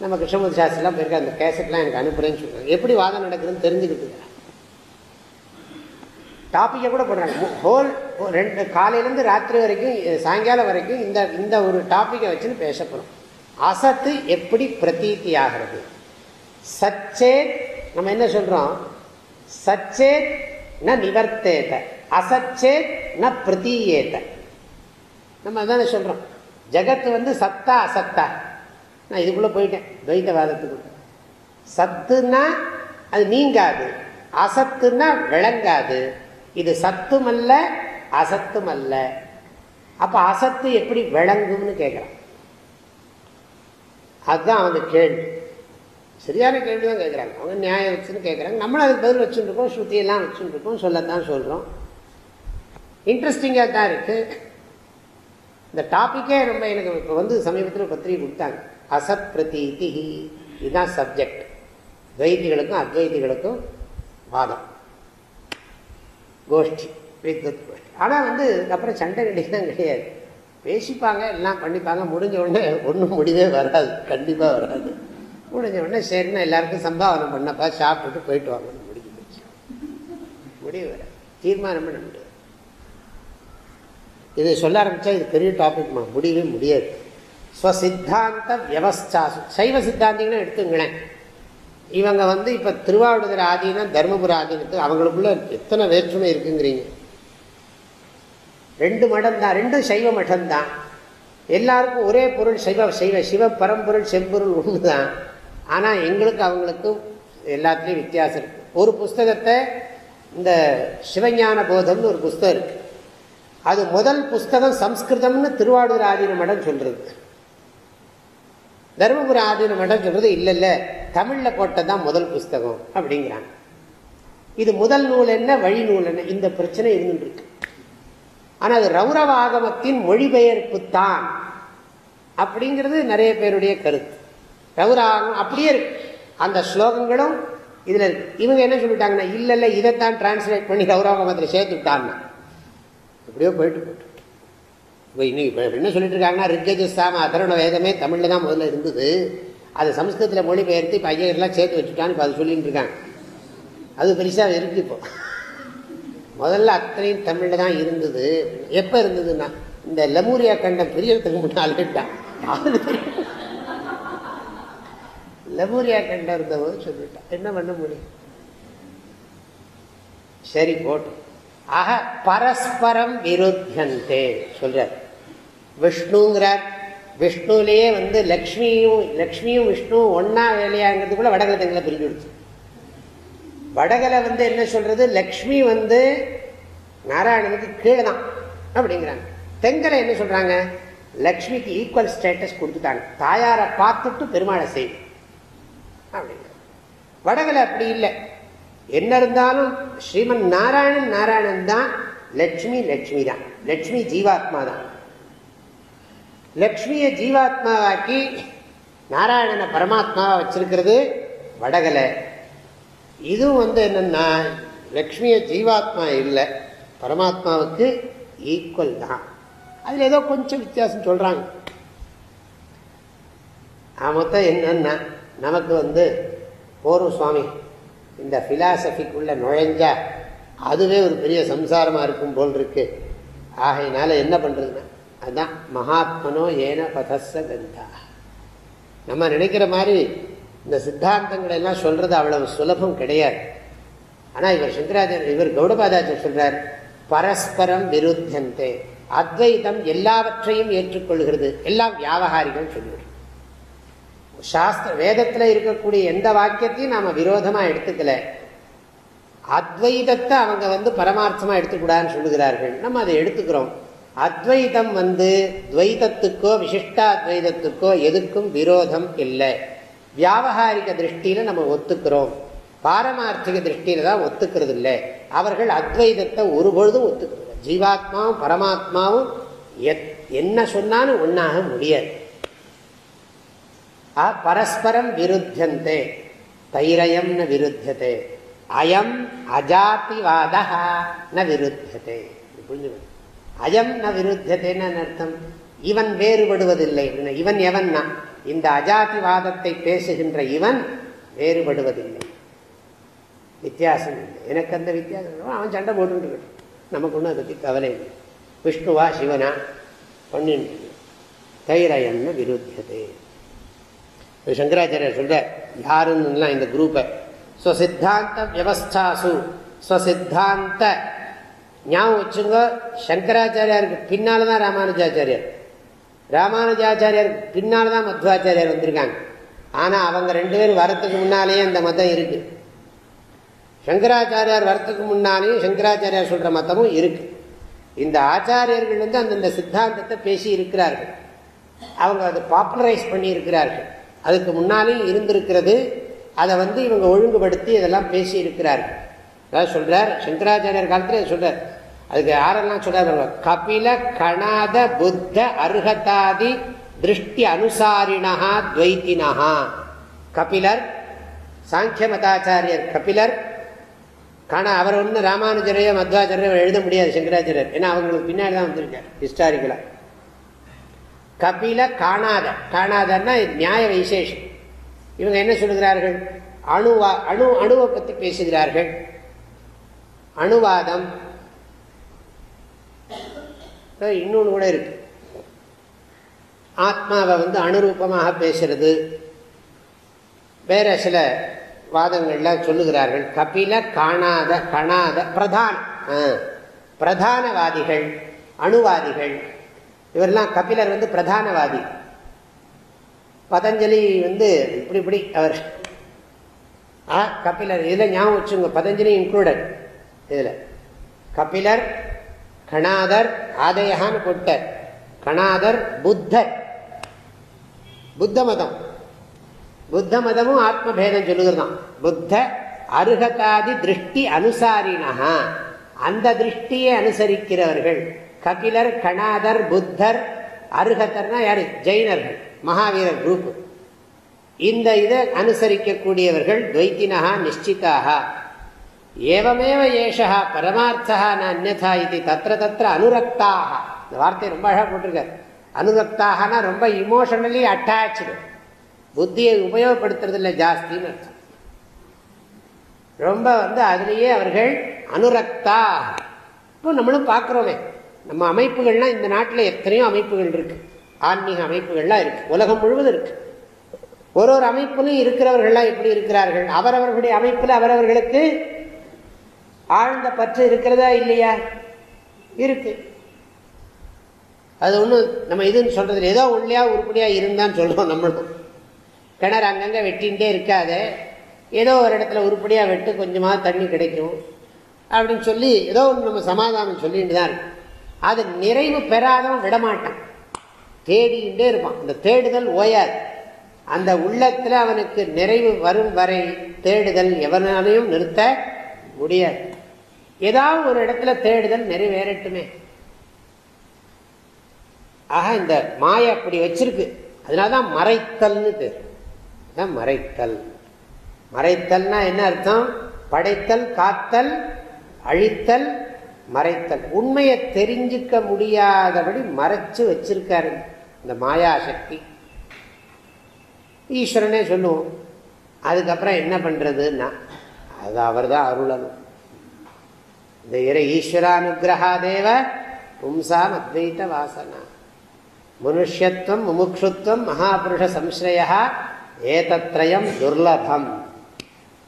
நம்ம கிருஷ்ணமூர்த்தி சாஸ்திரிலாம் போயிருக்க அந்த கேசட்லாம் எனக்கு அனுப்புறேன்னு சொல்கிறாங்க எப்படி வாதம் நடக்குதுன்னு தெரிஞ்சுக்கிட்டு டாப்பிக்கை கூட போடுறாங்க. ஹோல் ரெண்டு காலையிலேருந்து ராத்திரி வரைக்கும் சாயங்காலம் வரைக்கும் இந்த இந்த ஒரு டாப்பிக்கை வச்சுன்னு பேச போகிறோம் அசத்து எப்படி பிரதீத்தி ஆகிறது சச்சேத் நம்ம என்ன சொல்றோம்? சச்சேத் ந நிவர்த்தேத அசச்சேத் ந பிரதீயேத. நம்ம தானே சொல்றோம். ஜகத்து வந்து சத்தா அசத்தா. நான் இதுக்குள்ளே போயிட்டேன் துவைத்தவாதத்துக்குள்ள. சத்துன்னா அது நீங்காது அசத்துன்னா விளங்காது. இது சத்தும் அல்ல அசத்தும் அல்ல அப்ப அசத்து எப்படி விளங்கும்னு கேட்கிறான் அதுதான் அவங்க கேள்வி. சரியான கேள்வி தான் கேட்குறாங்க அவங்க நியாயம் வச்சுன்னு கேட்குறாங்க நம்மளும் அதுக்கு பதில் வச்சுருக்கோம் ஸ்ருதியெல்லாம் வச்சுருக்கோம் சொல்லத்தான் சொல்கிறோம் இன்ட்ரெஸ்டிங்காக தான் இருக்குது இந்த டாப்பிக்கே ரொம்ப எனக்கு இப்போ வந்து சமீபத்தில் பத்திரிகை கொடுத்தாங்க. அசத் பிரதீதி இதுதான் சப்ஜெக்ட் துவைதிகளுக்கும் அத்வைதிகளுக்கும் வாதம். கோஷ்டி. வித்வத் கோஷ்டி ஆனால் வந்து அப்புறம் சண்டை தான் கிடையாது. பேசிப்பாங்க எல்லாம் பண்ணிப்பாங்க முடிஞ்ச உடனே ஒன்றும் முடிவே வராது கண்டிப்பாக வராது. முடிஞ்ச உடனே சரின்னா எல்லாருக்கும் சம்பாவனை பண்ணப்பா சாப்பிட்டுட்டு போயிட்டு வாங்கன்னு முடிஞ்சு போச்சு. முடிவு வராது தீர்மானம் பண்ண முடியாது. இதை சொல்ல ஆரம்பித்தா இது பெரிய டாபிக் முடியவே முடியாது. ஸ்வசித்தாந்த வியவஸ்தாசு. சைவ சித்தாந்திகளும் எடுத்துங்களேன். இவங்க வந்து இப்போ திருவாவூர் ஆதீனம் தர்மபுர ஆதீனத்துக்கு அவங்களுக்குள்ள எத்தனை வேற்றுமை இருக்குங்கிறீங்க? ரெண்டு மடம் தான் ரெண்டும் சைவ மடம்தான் எல்லாருக்கும் ஒரே பொருள் சைவ சைவ சிவ பரம்பொருள் செம்பொருள் ஒன்று தான் ஆனால் எங்களுக்கு அவங்களுக்கும் எல்லாத்துலேயும் வித்தியாசம் இருக்குது ஒரு புஸ்தகத்தை இந்த சிவஞான போதம்னு ஒரு புஸ்தகம் இருக்கு. அது முதல் புஸ்தகம் சம்ஸ்கிருதம்னு திருவாடூர் ஆதீன மடம் சொல்றது. தருமபுரி ஆதீன மடம் சொல்றது இல்லை இல்லை தமிழில் போட்டதான் முதல் புஸ்தகம் அப்படிங்கிறாங்க. இது முதல் நூல் என்ன வழி நூல் என்ன? இந்த பிரச்சனை இருந்துருக்கு ஆனால் அது ரௌரவ ஆகமத்தின் மொழிபெயர்ப்பு தான் அப்படிங்கிறது நிறைய பேருடைய கருத்து. ரௌராகம் அப்படியே இருக்கு. அந்த ஸ்லோகங்களும் இதில் இருக்கு. இவங்க என்ன சொல்லிட்டாங்கன்னா இல்லை இல்லை இதைத்தான் டிரான்ஸ்லேட் பண்ணி ரௌராகமத்தில் சேர்த்து விட்டாங்க எப்படியோ போயிட்டு போயிட்டு. இப்போ இன்னைக்கு இப்போ என்ன சொல்லிட்டு இருக்காங்கன்னா ரிக்கஜஸ்தாம அதரண வேதமே தமிழில் தான் முதல்ல இருந்தது. அது சம்ஸ்கிருதத்தில் மொழிபெயர்த்து இப்போ ஐயர்லாம் சேர்த்து வச்சுட்டான்னு இப்போ அது சொல்லிட்டு இருக்காங்க. அது பெருசாக இருக்கு இப்போ. முதல்ல அத்தனையும் தமிழில் தான் இருந்தது. எப்போ இருந்ததுன்னா இந்த லெமூரியா கண்டம் பிரியறதுக்கு முன்னால் லெமூரியா கண்டம் இருந்தவங்க சொல்லிட்டான். என்ன பண்ண முடியும்? சரி போட்டு. ஆக பரஸ்பரம் விருத்தந்தே சொல்றார். விஷ்ணுங்கிறார். விஷ்ணுலேயே வந்து லக்ஷ்மியும் லக்ஷ்மியும் விஷ்ணுவும் ஒன்னா வேலையாங்கிறதுக்குள்ள வடகலை தங்களை பிரிஞ்சு விடுச்சு. வடகலை வந்து என்ன சொல்றது? லக்ஷ்மி வந்து நாராயணனுக்கு கீழே தான் அப்படிங்கிறாங்க. தெங்கலை என்ன சொல்றாங்க? லக்ஷ்மிக்கு ஈக்குவல் ஸ்டேட்டஸ் கொடுத்துட்டாங்க. தாயாரை பார்த்துட்டு பெருமாளை செய்யும் அப்படிங்கிற வடகலை அப்படி இல்லை. என்ன இருந்தாலும் ஸ்ரீமன் நாராயணன் நாராயணன் தான் லட்சுமி லட்சுமி தான் லட்சுமி ஜீவாத்மா தான் லக்ஷ்மியை ஜீவாத்மாவாக்கி நாராயணனை பரமாத்மாவை வச்சிருக்கிறது வடகலை. இதுவும் வந்து என்னென்னா லக்ஷ்மியை ஜீவாத்மா இல்லை பரமாத்மாவுக்கு ஈக்குவல் தான். அதில் ஏதோ கொஞ்சம் வித்தியாசம் சொல்கிறாங்க மொத்தம் என்னன்னா நமக்கு வந்து போரும் சுவாமி இந்த ஃபிலாசபிக்குள்ளே நுழைஞ்சா அதுவே ஒரு பெரிய சம்சாரமாக இருக்கும் போல் இருக்கு. ஆகையினால என்ன பண்ணுறதுன்னா அதுதான் மகாத்மனோ ஏன பதச கந்தா. நம்ம நினைக்கிற மாதிரி இந்த சித்தாந்தங்கள் எல்லாம் சொல்றது அவ்வளவு சுலபம் கிடையாது. ஆனால் இவர் சங்கராச்சாரியர் இவர் கௌடபாதாச்சர் சொல்றார் பரஸ்பரம் விருத்தந்தே அத்வைதம் எல்லாவற்றையும் ஏற்றுக்கொள்கிறது. எல்லாம் வியாபகாரிகள் சொல்லுவார். சாஸ்திர வேதத்தில் இருக்கக்கூடிய எந்த வாக்கியத்தையும் நாம விரோதமா எடுத்துக்கல. அத்வைதத்தை அவங்க வந்து பரமார்த்தமா எடுத்துக்கூடாதுன்னு சொல்லுகிறார்கள். நம்ம அதை எடுத்துக்கிறோம். அத்வைதம் வந்து துவைதத்துக்கோ விசிஷ்டாத்வைதத்துக்கோ எதுக்கும் விரோதம் இல்லை. வியாபகாரிக திருஷ்டியில நம்ம ஒத்துக்கிறோம். பாரமார்த்திக திருஷ்டியில தான் ஒத்துக்கிறது இல்லை அவர்கள் அத்வைதத்தை ஒருபொழுதும் ஒத்துக்கிறது ஜீவாத்மாவும் பரமாத்மாவும் என்ன சொன்னாலும் ஒன்னாக முடியாது. பரஸ்பரம் விருத்தந்தே தைரயம் ந விருத்ததே அயம் அஜாதிவாத ந விருத்ததே புரிஞ்சுக்கணும். அயம் ந விருத்ததேன்னு அர்த்தம்? இவன் வேறுபடுவதில்லை. இவன் எவன்னா? இந்த அஜாதிவாதத்தை பேசுகின்ற இவன் வேறுபடுவதில்லை. வித்தியாசம் இல்லை. எனக்கு அந்த வித்தியாசம் அவன் சண்டை போட்டு நமக்கு ஒன்றும் அதை பற்றி கவலை இல்லை. விஷ்ணுவா சிவனா? பண்ணிட்டு தைரயன்னு விருத்தியதே. சங்கராச்சாரியர் சொல்ற யாருன்னு இந்த குரூப்பை ஸ்வசித்தாந்த வியவஸ்தாசு. ஸ்வசித்தாந்த. ஞாபகம் வச்சுங்க சங்கராச்சாரியாருக்கு பின்னால தான் ராமானுஜாச்சாரியர். ராமானுஜாச்சாரியருக்கு பின்னால் தான் மத்வாச்சாரியர் வந்திருக்காங்க. ஆனால் அவங்க ரெண்டு பேரும் வரத்துக்கு முன்னாலேயே அந்த மதம் இருக்கு. சங்கராச்சாரியார் வரத்துக்கு முன்னாலேயும் சங்கராச்சாரியார் சொல்கிற மதமும் இருக்கு. இந்த ஆச்சாரியர்கள் வந்து அந்தந்த சித்தாந்தத்தை பேசி இருக்கிறார்கள். அவங்க அதை பாப்புலரைஸ் பண்ணி இருக்கிறார்கள் அதுக்கு முன்னாலேயும் இருந்திருக்கிறது. அதை வந்து இவங்க ஒழுங்குபடுத்தி இதெல்லாம் பேசி இருக்கிறார்கள் அதாவது சொல்கிறார் சங்கராச்சாரியர் காலத்தில் சொல்கிறார் அதுக்கு யாரெல்லாம் சொல்றாரு கபில கணாத புத்த அருகதாதி திருஷ்டி அனுசாரிணா துவைத்தினஹா. கபிலர் சாங்கிய மதாச்சாரியர் கபிலர் காண அவர் ஒன்று ராமானுஜரையோ மத்வாச்சாரியோ எழுத முடியாது சங்கராச்சாரியர். ஏன்னா அவங்களுக்கு பின்னாடி தான் வந்திருக்கார் ஹிஸ்டாரிக்கலா கபில காணாத. காணாதன்னா நியாய விசேஷம். இவங்க என்ன சொல்லுகிறார்கள்? அணுவா அணு அணுவை பற்றி பேசுகிறார்கள். அணுவாதம் இன்னொன்று கூட இருக்கு. ஆத்மாவை வந்து அனுரூபமாக பேசுறது. வேற சில வாதங்கள்ல சொல்லுகிறார்கள் கபில காணாத கணாத பிரதான பிரதானவாதிகள் அணுவாதிகள். இவரெல்லாம் கபிலர் வந்து பிரதானவாதி. பதஞ்சலி வந்து இப்படி இப்படி அவர். கபிலர் இதில் ஞாபகம் வச்சுங்க பதஞ்சலி இன்க்ளூடட் இதில். கபிலர் கணாதர் ஆதயகான்னு கொட்டர் கணாதர் புத்தர். புத்த மதம். புத்த மதமும் ஆத்மபேதம் சொல்லுகிறதான் புத்த அருகதாதி திருஷ்டி அனுசாரினா அந்த திருஷ்டியை அனுசரிக்கிறவர்கள். கபிலர் கணாதர் புத்தர் அருகத்தர்னா யாரு? ஜெயினர்கள் மகாவீரர் குரூப் இந்த இதை அனுசரிக்கக்கூடியவர்கள் துவைத்தினஹா நிச்சிதாக ஏவமேவ ஏஷா பரமார்த்தா ந அந்நதா இது. தத்திர தத்திர அனுரக்தாக இந்த வார்த்தை ரொம்ப அழகாக போட்டிருக்காரு. அனுரக்தாகனா ரொம்ப இமோஷனலி அட்டாச்சு புத்தியை உபயோகப்படுத்துறது இல்லை ஜாஸ்தின்னு அர்த்தம். ரொம்ப வந்து அதுலேயே அவர்கள் அனுரக்தா. இப்போ நம்மளும் பார்க்குறோமே நம்ம அமைப்புகள்லாம் இந்த நாட்டில் எத்தனையோ அமைப்புகள் இருக்கு. ஆன்மீக அமைப்புகள்லாம் இருக்கு. உலகம் முழுவதும் இருக்கு. ஒரு ஒரு அமைப்பிலும் இருக்கிறவர்கள்லாம் எப்படி இருக்கிறார்கள்? அவரவர்களுடைய அமைப்பில் அவரவர்களுக்கு ஆழ்ந்த பற்று இருக்கிறதா இல்லையா? இருக்கு. அது ஒன்றும் நம்ம இதுன்னு சொல்கிறது ஏதோ ஒன்றியா உருப்படியாக இருந்தான்னு சொல்கிறோம் நம்மளும். கிணறு அங்கங்கே வெட்டின்ண்டே இருக்காது. ஏதோ ஒரு இடத்துல உருப்படியாக வெட்டு கொஞ்சமாக தண்ணி கிடைக்கும் அப்படின்னு சொல்லி ஏதோ ஒன்று நம்ம சமாதானம் சொல்லிட்டு தான் இருக்கும். அது நிறைவு பெறாதவன் விடமாட்டான். தேடிக்கிட்டே இருப்பான். இந்த தேடுதல் ஓயாது. அந்த உள்ளத்தில் அவனுக்கு நிறைவு வரும் வரை தேடுதல் எவனாலையும் நிறுத்த முடியாது. ஏதாவது ஒரு இடத்துல தேடுதல் நிறைவேறட்டுமே. ஆக இந்த மாய அப்படி வச்சிருக்கு. அதனாலதான் மறைத்தல்னு பேர். மறைத்தல். மறைத்தல்னா என்ன அர்த்தம்? படைத்தல் காத்தல் அழித்தல் மறைத்தல். உண்மையை தெரிஞ்சுக்க முடியாதபடி மறைச்சு வச்சிருக்காரு இந்த மாயாசக்தி. ஈஸ்வரனே சொல்லுவோம். அதுக்கப்புறம் என்ன பண்றதுன்னா அது அவர் தான் அருளணும். இந்த இறை ஈஸ்வரானுகிரகா தேவ பும்சாம் அத்வைத்த வாசனா மனுஷத்துவம் முமுட்சுத்துவம் மகாபுருஷ சம்ஸ்ரயா ஏதத்ரயம் துர்லபம்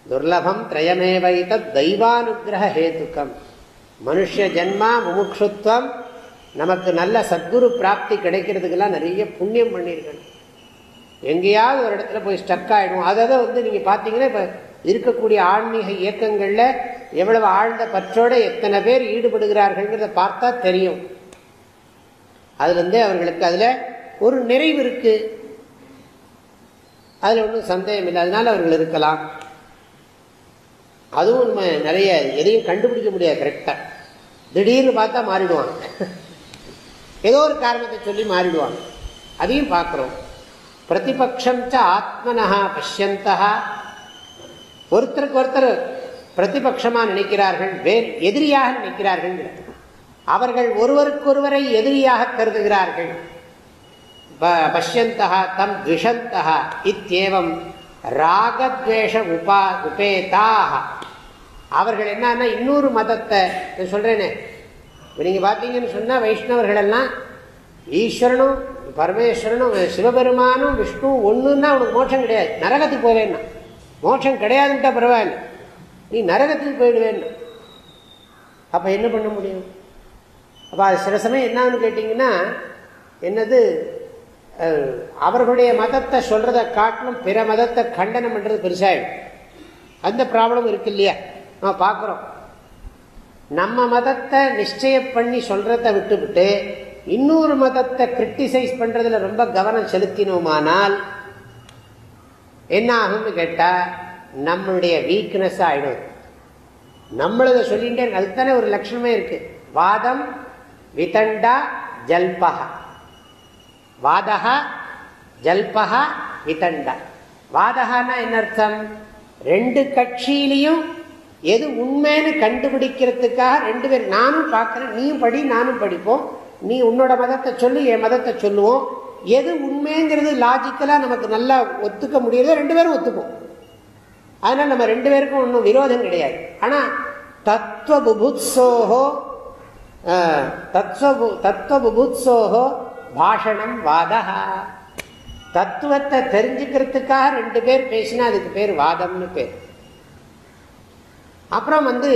துர்லபம் திரயமேவைத தெய்வானுகிரகேதுக்கம் மனுஷ ஜென்மா முமுட்சுத்துவம் நமக்கு நல்ல சத்குரு பிராப்தி கிடைக்கிறதுக்கெல்லாம் நிறைய புண்ணியம் பண்ணியிருக்கணும் எங்கேயாவது ஒரு இடத்துல போய் ஸ்டக் ஆகிடும் அதை வந்து நீங்கள் பார்த்தீங்கன்னா இப்போ இருக்கக்கூடிய ஆன்மீக இயக்கங்களில் எவ்வளவு ஆழ்ந்த பற்றோட எத்தனை பேர் ஈடுபடுகிறார்கள்ங்கிறத பார்த்தா தெரியும். அதுலேருந்தே அவர்களுக்கு அதில் ஒரு நிறைவு இருக்குது அதில் ஒன்றும் சந்தேகம் இல்லை. அதனால அவர்கள் இருக்கலாம். அதுவும் நம்ம நிறைய எதையும் கண்டுபிடிக்க முடியாது கரெக்டாக திடீர்னு பார்த்தா மாறிடுவாங்க. ஏதோ ஒரு காரணத்தை சொல்லி மாறிடுவாங்க. அதையும் பார்க்குறோம். பிரதிபக்ஷம் ஆத்மனஹா பஷ்யந்தா ஒருத்தருக்கு ஒருத்தர் பிரதிபட்சமாக நினைக்கிறார்கள் வேறு எதிரியாக நினைக்கிறார்கள் அவர்கள் ஒருவருக்கொருவரை எதிரியாக கருதுகிறார்கள். பஷ்யந்தா தம் த்விஷந்தா இத்தேவம் ராகத்வேஷ உபா உபேதாக அவர்கள் என்னன்னா இன்னொரு மதத்தை சொல்கிறேனே நீங்க பார்த்தீங்கன்னு சொன்னா வைஷ்ணவர்கள் எல்லாம் ஈஸ்வரனும் பரமேஸ்வரனும் சிவபெருமானும் விஷ்ணு ஒன்றுன்னா அவனுக்கு மோட்சம் கிடையாது. நரகத்துக்கு போவேன்னா மோட்சம் கிடையாதுன்ட்டா பரவாயில்ல. நீ நரகத்துக்கு போயிடுவேன். அப்போ என்ன பண்ண முடியும்? அப்போ அது சில சமயம் என்னன்னு கேட்டிங்கன்னா என்னது அவர்களுடைய மதத்தை சொல்கிறத காட்டிலும் பிற மதத்தை கண்டனம் பண்ணுறது பெருசாகிடும் அந்த ப்ராப்ளம் இருக்கு இல்லையா? நம்ம பார்க்குறோம். நம்ம மதத்தை நிச்சயம் பண்ணி சொல்கிறத விட்டுவிட்டு இன்னொரு மதத்தை கிரிட்டிசைஸ் பண்ணுறதுல ரொம்ப கவனம் செலுத்தினோமானால் என்ன ஆகும்னு கேட்டால் நம்மளுடைய வீக்னஸ் ஆகிடும் நம்மளத சொல்லிட்டே அதுதானே ஒரு லட்சணமே இருக்கு. வாதம் விதண்டா ஜல்பகா வாதகா ஜல்பகா விதண்டா. வாதகானா என்ன அர்த்தம்? ரெண்டு கட்சியிலையும் எது உண்மைன்னு கண்டுபிடிக்கிறதுக்காக ரெண்டு பேர் நானும் பார்க்குறேன் நீயும் படி நானும் படிப்போம். நீ உன்னோட மதத்தை சொல்லு என் மதத்தை சொல்லுவோம். எது உண்மைங்கிறது லாஜிக்கலாக நமக்கு நல்லா ஒத்துக்க முடியுதோ ரெண்டு பேரும் ஒத்துப்போம். அதனால் நம்ம ரெண்டு பேருக்கும் ஒன்றும் விரோதம் கிடையாது. ஆனால் தத்துவ புபுத்சோஹோ தத்துவபுபுத்சோகோ பாஷணம் வாதா தத்துவத்தை தெரிஞ்சுக்கிறதுக்காக ரெண்டு பேர் பேசினா அதுக்கு பேர் வாதம்னு பேர். அப்புறம் வந்து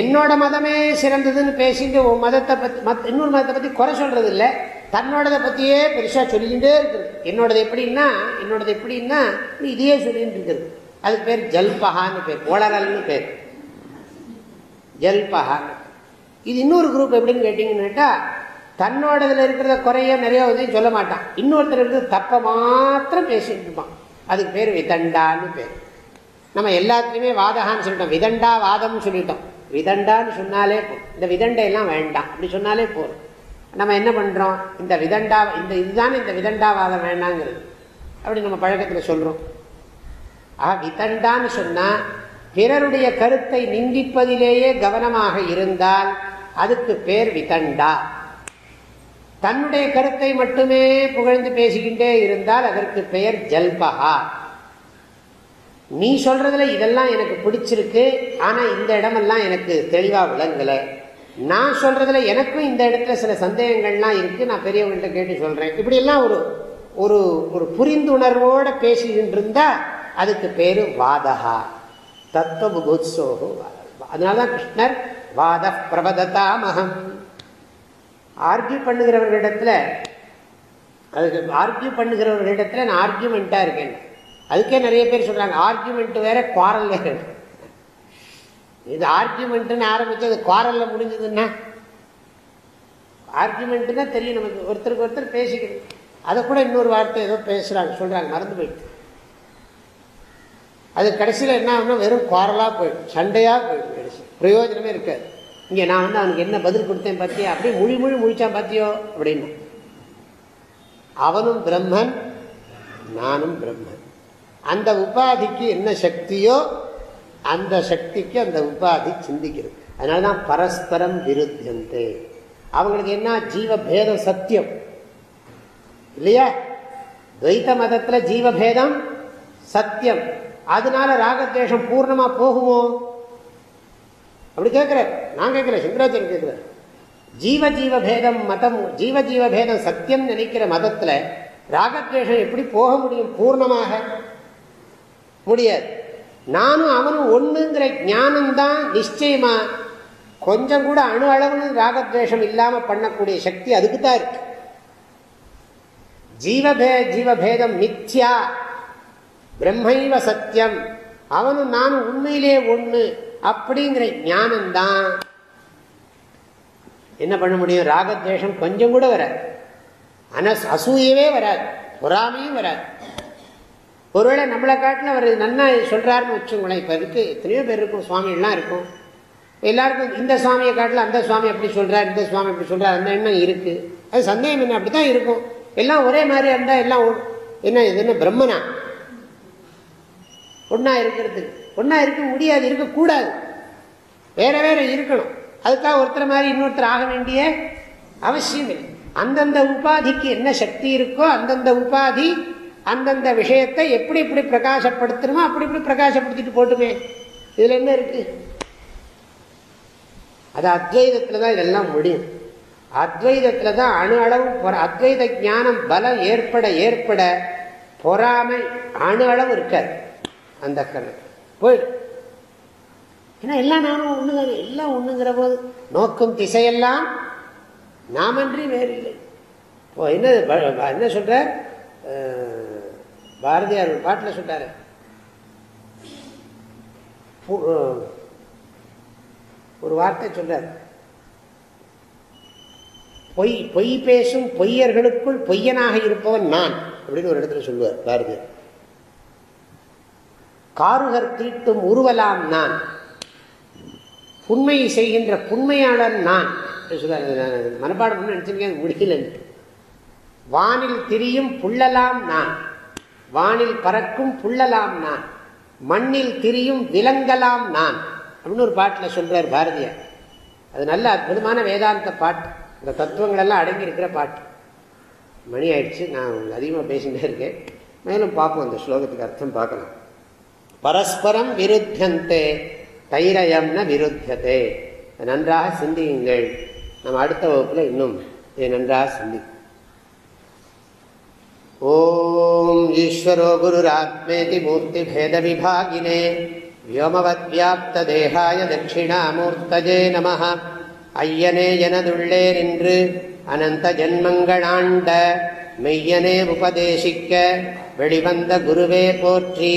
என்னோட மதமே சிறந்ததுன்னு பேசிட்டு உன் மதத்தை பத்தி இன்னொரு மதத்தை பத்தி குறை சொல்றது இல்லை தன்னோடதை பத்தியே பெருசா சொல்லிக்கிட்டே இருக்குது என்னோடது எப்படின்னா என்னோடது எப்படின்னா இதையே சொல்லிட்டு இருக்கிறது. அதுக்கு பேர் ஜல்பஹான்னு பேர் ஒளரல்னு பேர். ஜல்பஹா. இது இன்னொரு குரூப் எப்படின்னு கேட்டீங்கன்னு தன்னோடதுல இருக்கிறத குறைய நிறைய உதவி சொல்ல மாட்டான். இன்னொருத்தர் இருக்கிறது தப்பை மாத்திரம் பேசிட்டு இருப்பான். அதுக்கு பேர் விதண்டான்னு பேர். நம்ம எல்லாத்துலேயுமே வாதகான்னு சொல்லிட்டோம். விதண்டா வாதம்னு சொல்லிட்டோம். விதண்டான்னு சொன்னாலே இந்த விதண்டை எல்லாம் வேண்டாம். அப்படி சொன்னாலே போதும். நம்ம என்ன பண்ணுறோம் இந்த விதண்டா இந்த இதுதான் இந்த விதண்டாவாதம் வேண்டாங்கிறது. அப்படி நம்ம பழக்கத்தில் சொல்கிறோம் ஆ விதண்டான்னு சொன்னா பிறருடைய கருத்தை நிந்திப்பதிலேயே கவனமாக இருந்தால் அதுக்கு பேர் விதண்டா. தன்னுடைய கருத்தை மட்டுமே புகழ்ந்து பேசிக்கிட்டே இருந்தால் அதற்கு பெயர் ஜல்பகா நீ சொல்றதுல இதெல்லாம் எனக்கு பிடிச்சிருக்கு ஆனா இந்த இடமெல்லாம் எனக்கு தெளிவா விளங்கல. நான் சொல்றதுல எனக்கும் இந்த இடத்துல சில சந்தேகங்கள்லாம் இருக்கு நான் பெரியவங்கள்ட்ட கேட்டு சொல்றேன். இப்படி எல்லாம் ஒரு ஒரு ஒரு புரிந்துணர்வோட பேசிக்கிட்டு இருந்தா அதுக்கு பேரு வாதகா தத்துவபுத்சோகோ அதனாலதான் கிருஷ்ணர் வாத பிரபததாமகம். ஆர்கியூ பண்ணுகிறவர்களிடத்துல அதுக்கு ஆர்கியூ பண்ணுகிறவர்களிடத்துல நான் ஆர்கியூமெண்ட்டாக இருக்கேன். அதுக்கே நிறைய பேர் சொல்கிறாங்க ஆர்கியூமெண்ட் வேற குவாரல் வேற. இது ஆர்கியூமெண்ட்டுன்னு ஆரம்பித்து அது குவாரல்ல முடிஞ்சதுன்னா ஆர்கியூமெண்ட்டுன்னா தெரியும் நமக்கு. ஒருத்தருக்கு ஒருத்தர் பேசிக்கிறது அதை கூட இன்னொரு வார்த்தை ஏதோ பேசுறாங்க சொல்கிறாங்க மறந்து போயிட்டு. அது கடைசியில் என்ன ஆகுனா வெறும் குவாரலாக போயிடும். சண்டையாக போயிடும் கடைசி பிரயோஜனமே இருக்காது. இங்கே நான் வந்து அவனுக்கு என்ன பதில் கொடுத்தேன் பார்த்தியா அப்படியே மொழி மொழி முழிச்சான் பார்த்தியோ அப்படின்னு. அவனும் பிரம்மன் நானும் பிரம்மன். அந்த உபாதிக்கு என்ன சக்தியோ அந்த சக்திக்கு அந்த உபாதி சிந்திக்கிறது. அதனாலதான் பரஸ்பரம் விருத்தியந்தே. அவங்களுக்கு என்ன? ஜீவபேதம் சத்தியம். இல்லையா? துவைத்த மதத்தில் ஜீவபேதம் சத்தியம். அதனால ராகத்வேஷம் பூர்ணமா போகுமோ? அப்படி கேட்கிற நான் கேட்கிறேன் சங்கராச்சாரியன் கேட்கிற ஜீவ ஜீவ பேதம் மதம் ஜீவ ஜீவ பேதம் சத்தியம் நினைக்கிற மதத்துல ராகத்வேஷம் எப்படி போக முடியும் பூர்ணமாக? முடியாது. நானும் அவனும் ஒண்ணுங்கிற ஞானம்தான் நிச்சயமா. கொஞ்சம் கூட அணு அளவு ராகத்வேஷம் இல்லாம பண்ணக்கூடிய சக்தி அதுக்கு தான் இருக்கு. ஜீவபே ஜீவபேதம் மித்யா. பிரம்மைவ சத்தியம் அவனும் நானும் உண்மையிலே ஒண்ணு. அப்படிங்கிற ஞானம்தான் என்ன பண்ண முடியும்? ராகத்வேஷம் கொஞ்சம் கூட வராது. அனஸ் அசூயவே வராது. பொறாமையும் வராது. ஒருவேளை நம்மளை காட்டில் அவர் நன்னா சொல்கிறாருன்னு வச்சுங்களேன் இப்போ இருக்குது எத்தனையோ பேர் இருக்கும் சுவாமிகள்லாம் இருக்கும். எல்லாருக்கும் இந்த சுவாமியை காட்டில் அந்த சுவாமி அப்படி சொல்கிறார் இந்த சுவாமி அப்படி சொல்கிறார் அந்த எண்ணம் இருக்கு. அது சந்தேகம் என்ன? அப்படித்தான் இருக்கும். எல்லாம் ஒரே மாதிரி இருந்தால் எல்லாம் என்ன இது என்ன பிரம்மனா? ஒன்றா இருக்கிறதுக்கு ஒன்றா இருக்க முடியாது இருக்கக்கூடாது. வேற வேற இருக்கணும். அதுக்காக ஒருத்தர் மாதிரி இன்னொருத்தர் ஆக வேண்டிய அவசியம் இல்லை. அந்தந்த உபாதிக்கு என்ன சக்தி இருக்கோ அந்தந்த உபாதி அந்தந்த விஷயத்தை எப்படி எப்படி பிரகாசப்படுத்தணுமோ அப்படி இப்படி பிரகாசப்படுத்திட்டு போட்டுமே. இதுல என்ன இருக்கு? அது அத்வைதத்துல தான் இதெல்லாம் முடியும். அத்வைதத்துல தான் அணு அளவு அத்வைத ஞானம் பலம் ஏற்பட ஏற்பட பொறாமை அணு அளவு இருக்காது. அந்த கண்ணு போயிடும் ஏன்னா எல்லாம் நானும் ஒண்ணுதானே எல்லாம் ஒண்ணுங்கிற போது நோக்கும் திசையெல்லாம் நாமன்றி வேறில்லை. இப்போ என்ன என்ன சொல்ற? பாரதியார் பாட்டில் சொல்றாரு. ஒரு வார்த்தை சொல்றார். பொய் பொய் பேசும் பொய்யர்களுக்குள் பொய்யனாக இருப்பவன் நான் அப்படின்னு ஒரு இடத்துல சொல்லுவார் பாரதியார். காருகர் தீட்டும் உருவலாம் நான். புண்மை செய்கின்ற புண்மையாளர் நான். மனப்பாடம் பண்ண நினைச்சிருக்கேன் முடியல வானில் திரியும் புள்ளலாம் நான். வானில் பறக்கும் புள்ளலாம் நான். மண்ணில் திரியும் விலங்கலாம் நான். அப்படின்னு ஒரு பாட்டில் சொல்றார் பாரதியார். அது நல்ல அற்புதமான வேதாந்த பாட்டு. இந்த தத்துவங்கள் எல்லாம் அடங்கி இருக்கிற பாட்டு. மணி ஆயிடுச்சு நான் அதிகமாக பேசிகிட்டே இருக்கேன். மேலும் பார்ப்போம் அந்த ஸ்லோகத்துக்கு அர்த்தம் பார்க்கலாம். பரஸ்பரம் விருத்தியந்தே தைரயம்ன விருத்தியதே. நன்றாக சிந்தியுங்கள். நம்ம அடுத்த வகுப்பில் இன்னும் இதை நன்றாக சிந்திக்கும் ஓம் ஈஸ்வரோ குருராத்மேதி மூர்த்திபேதவிபாகினே வியோமவத்வியாப்ததேகாய தட்சிணாமூர்த்தஜே நம ஐயனே எனதுள்ளே நின்று அனந்த ஜென்மங்களாண்ட மெய்யனே உபதேசிக்க வெளிவந்த குருவே போற்றி.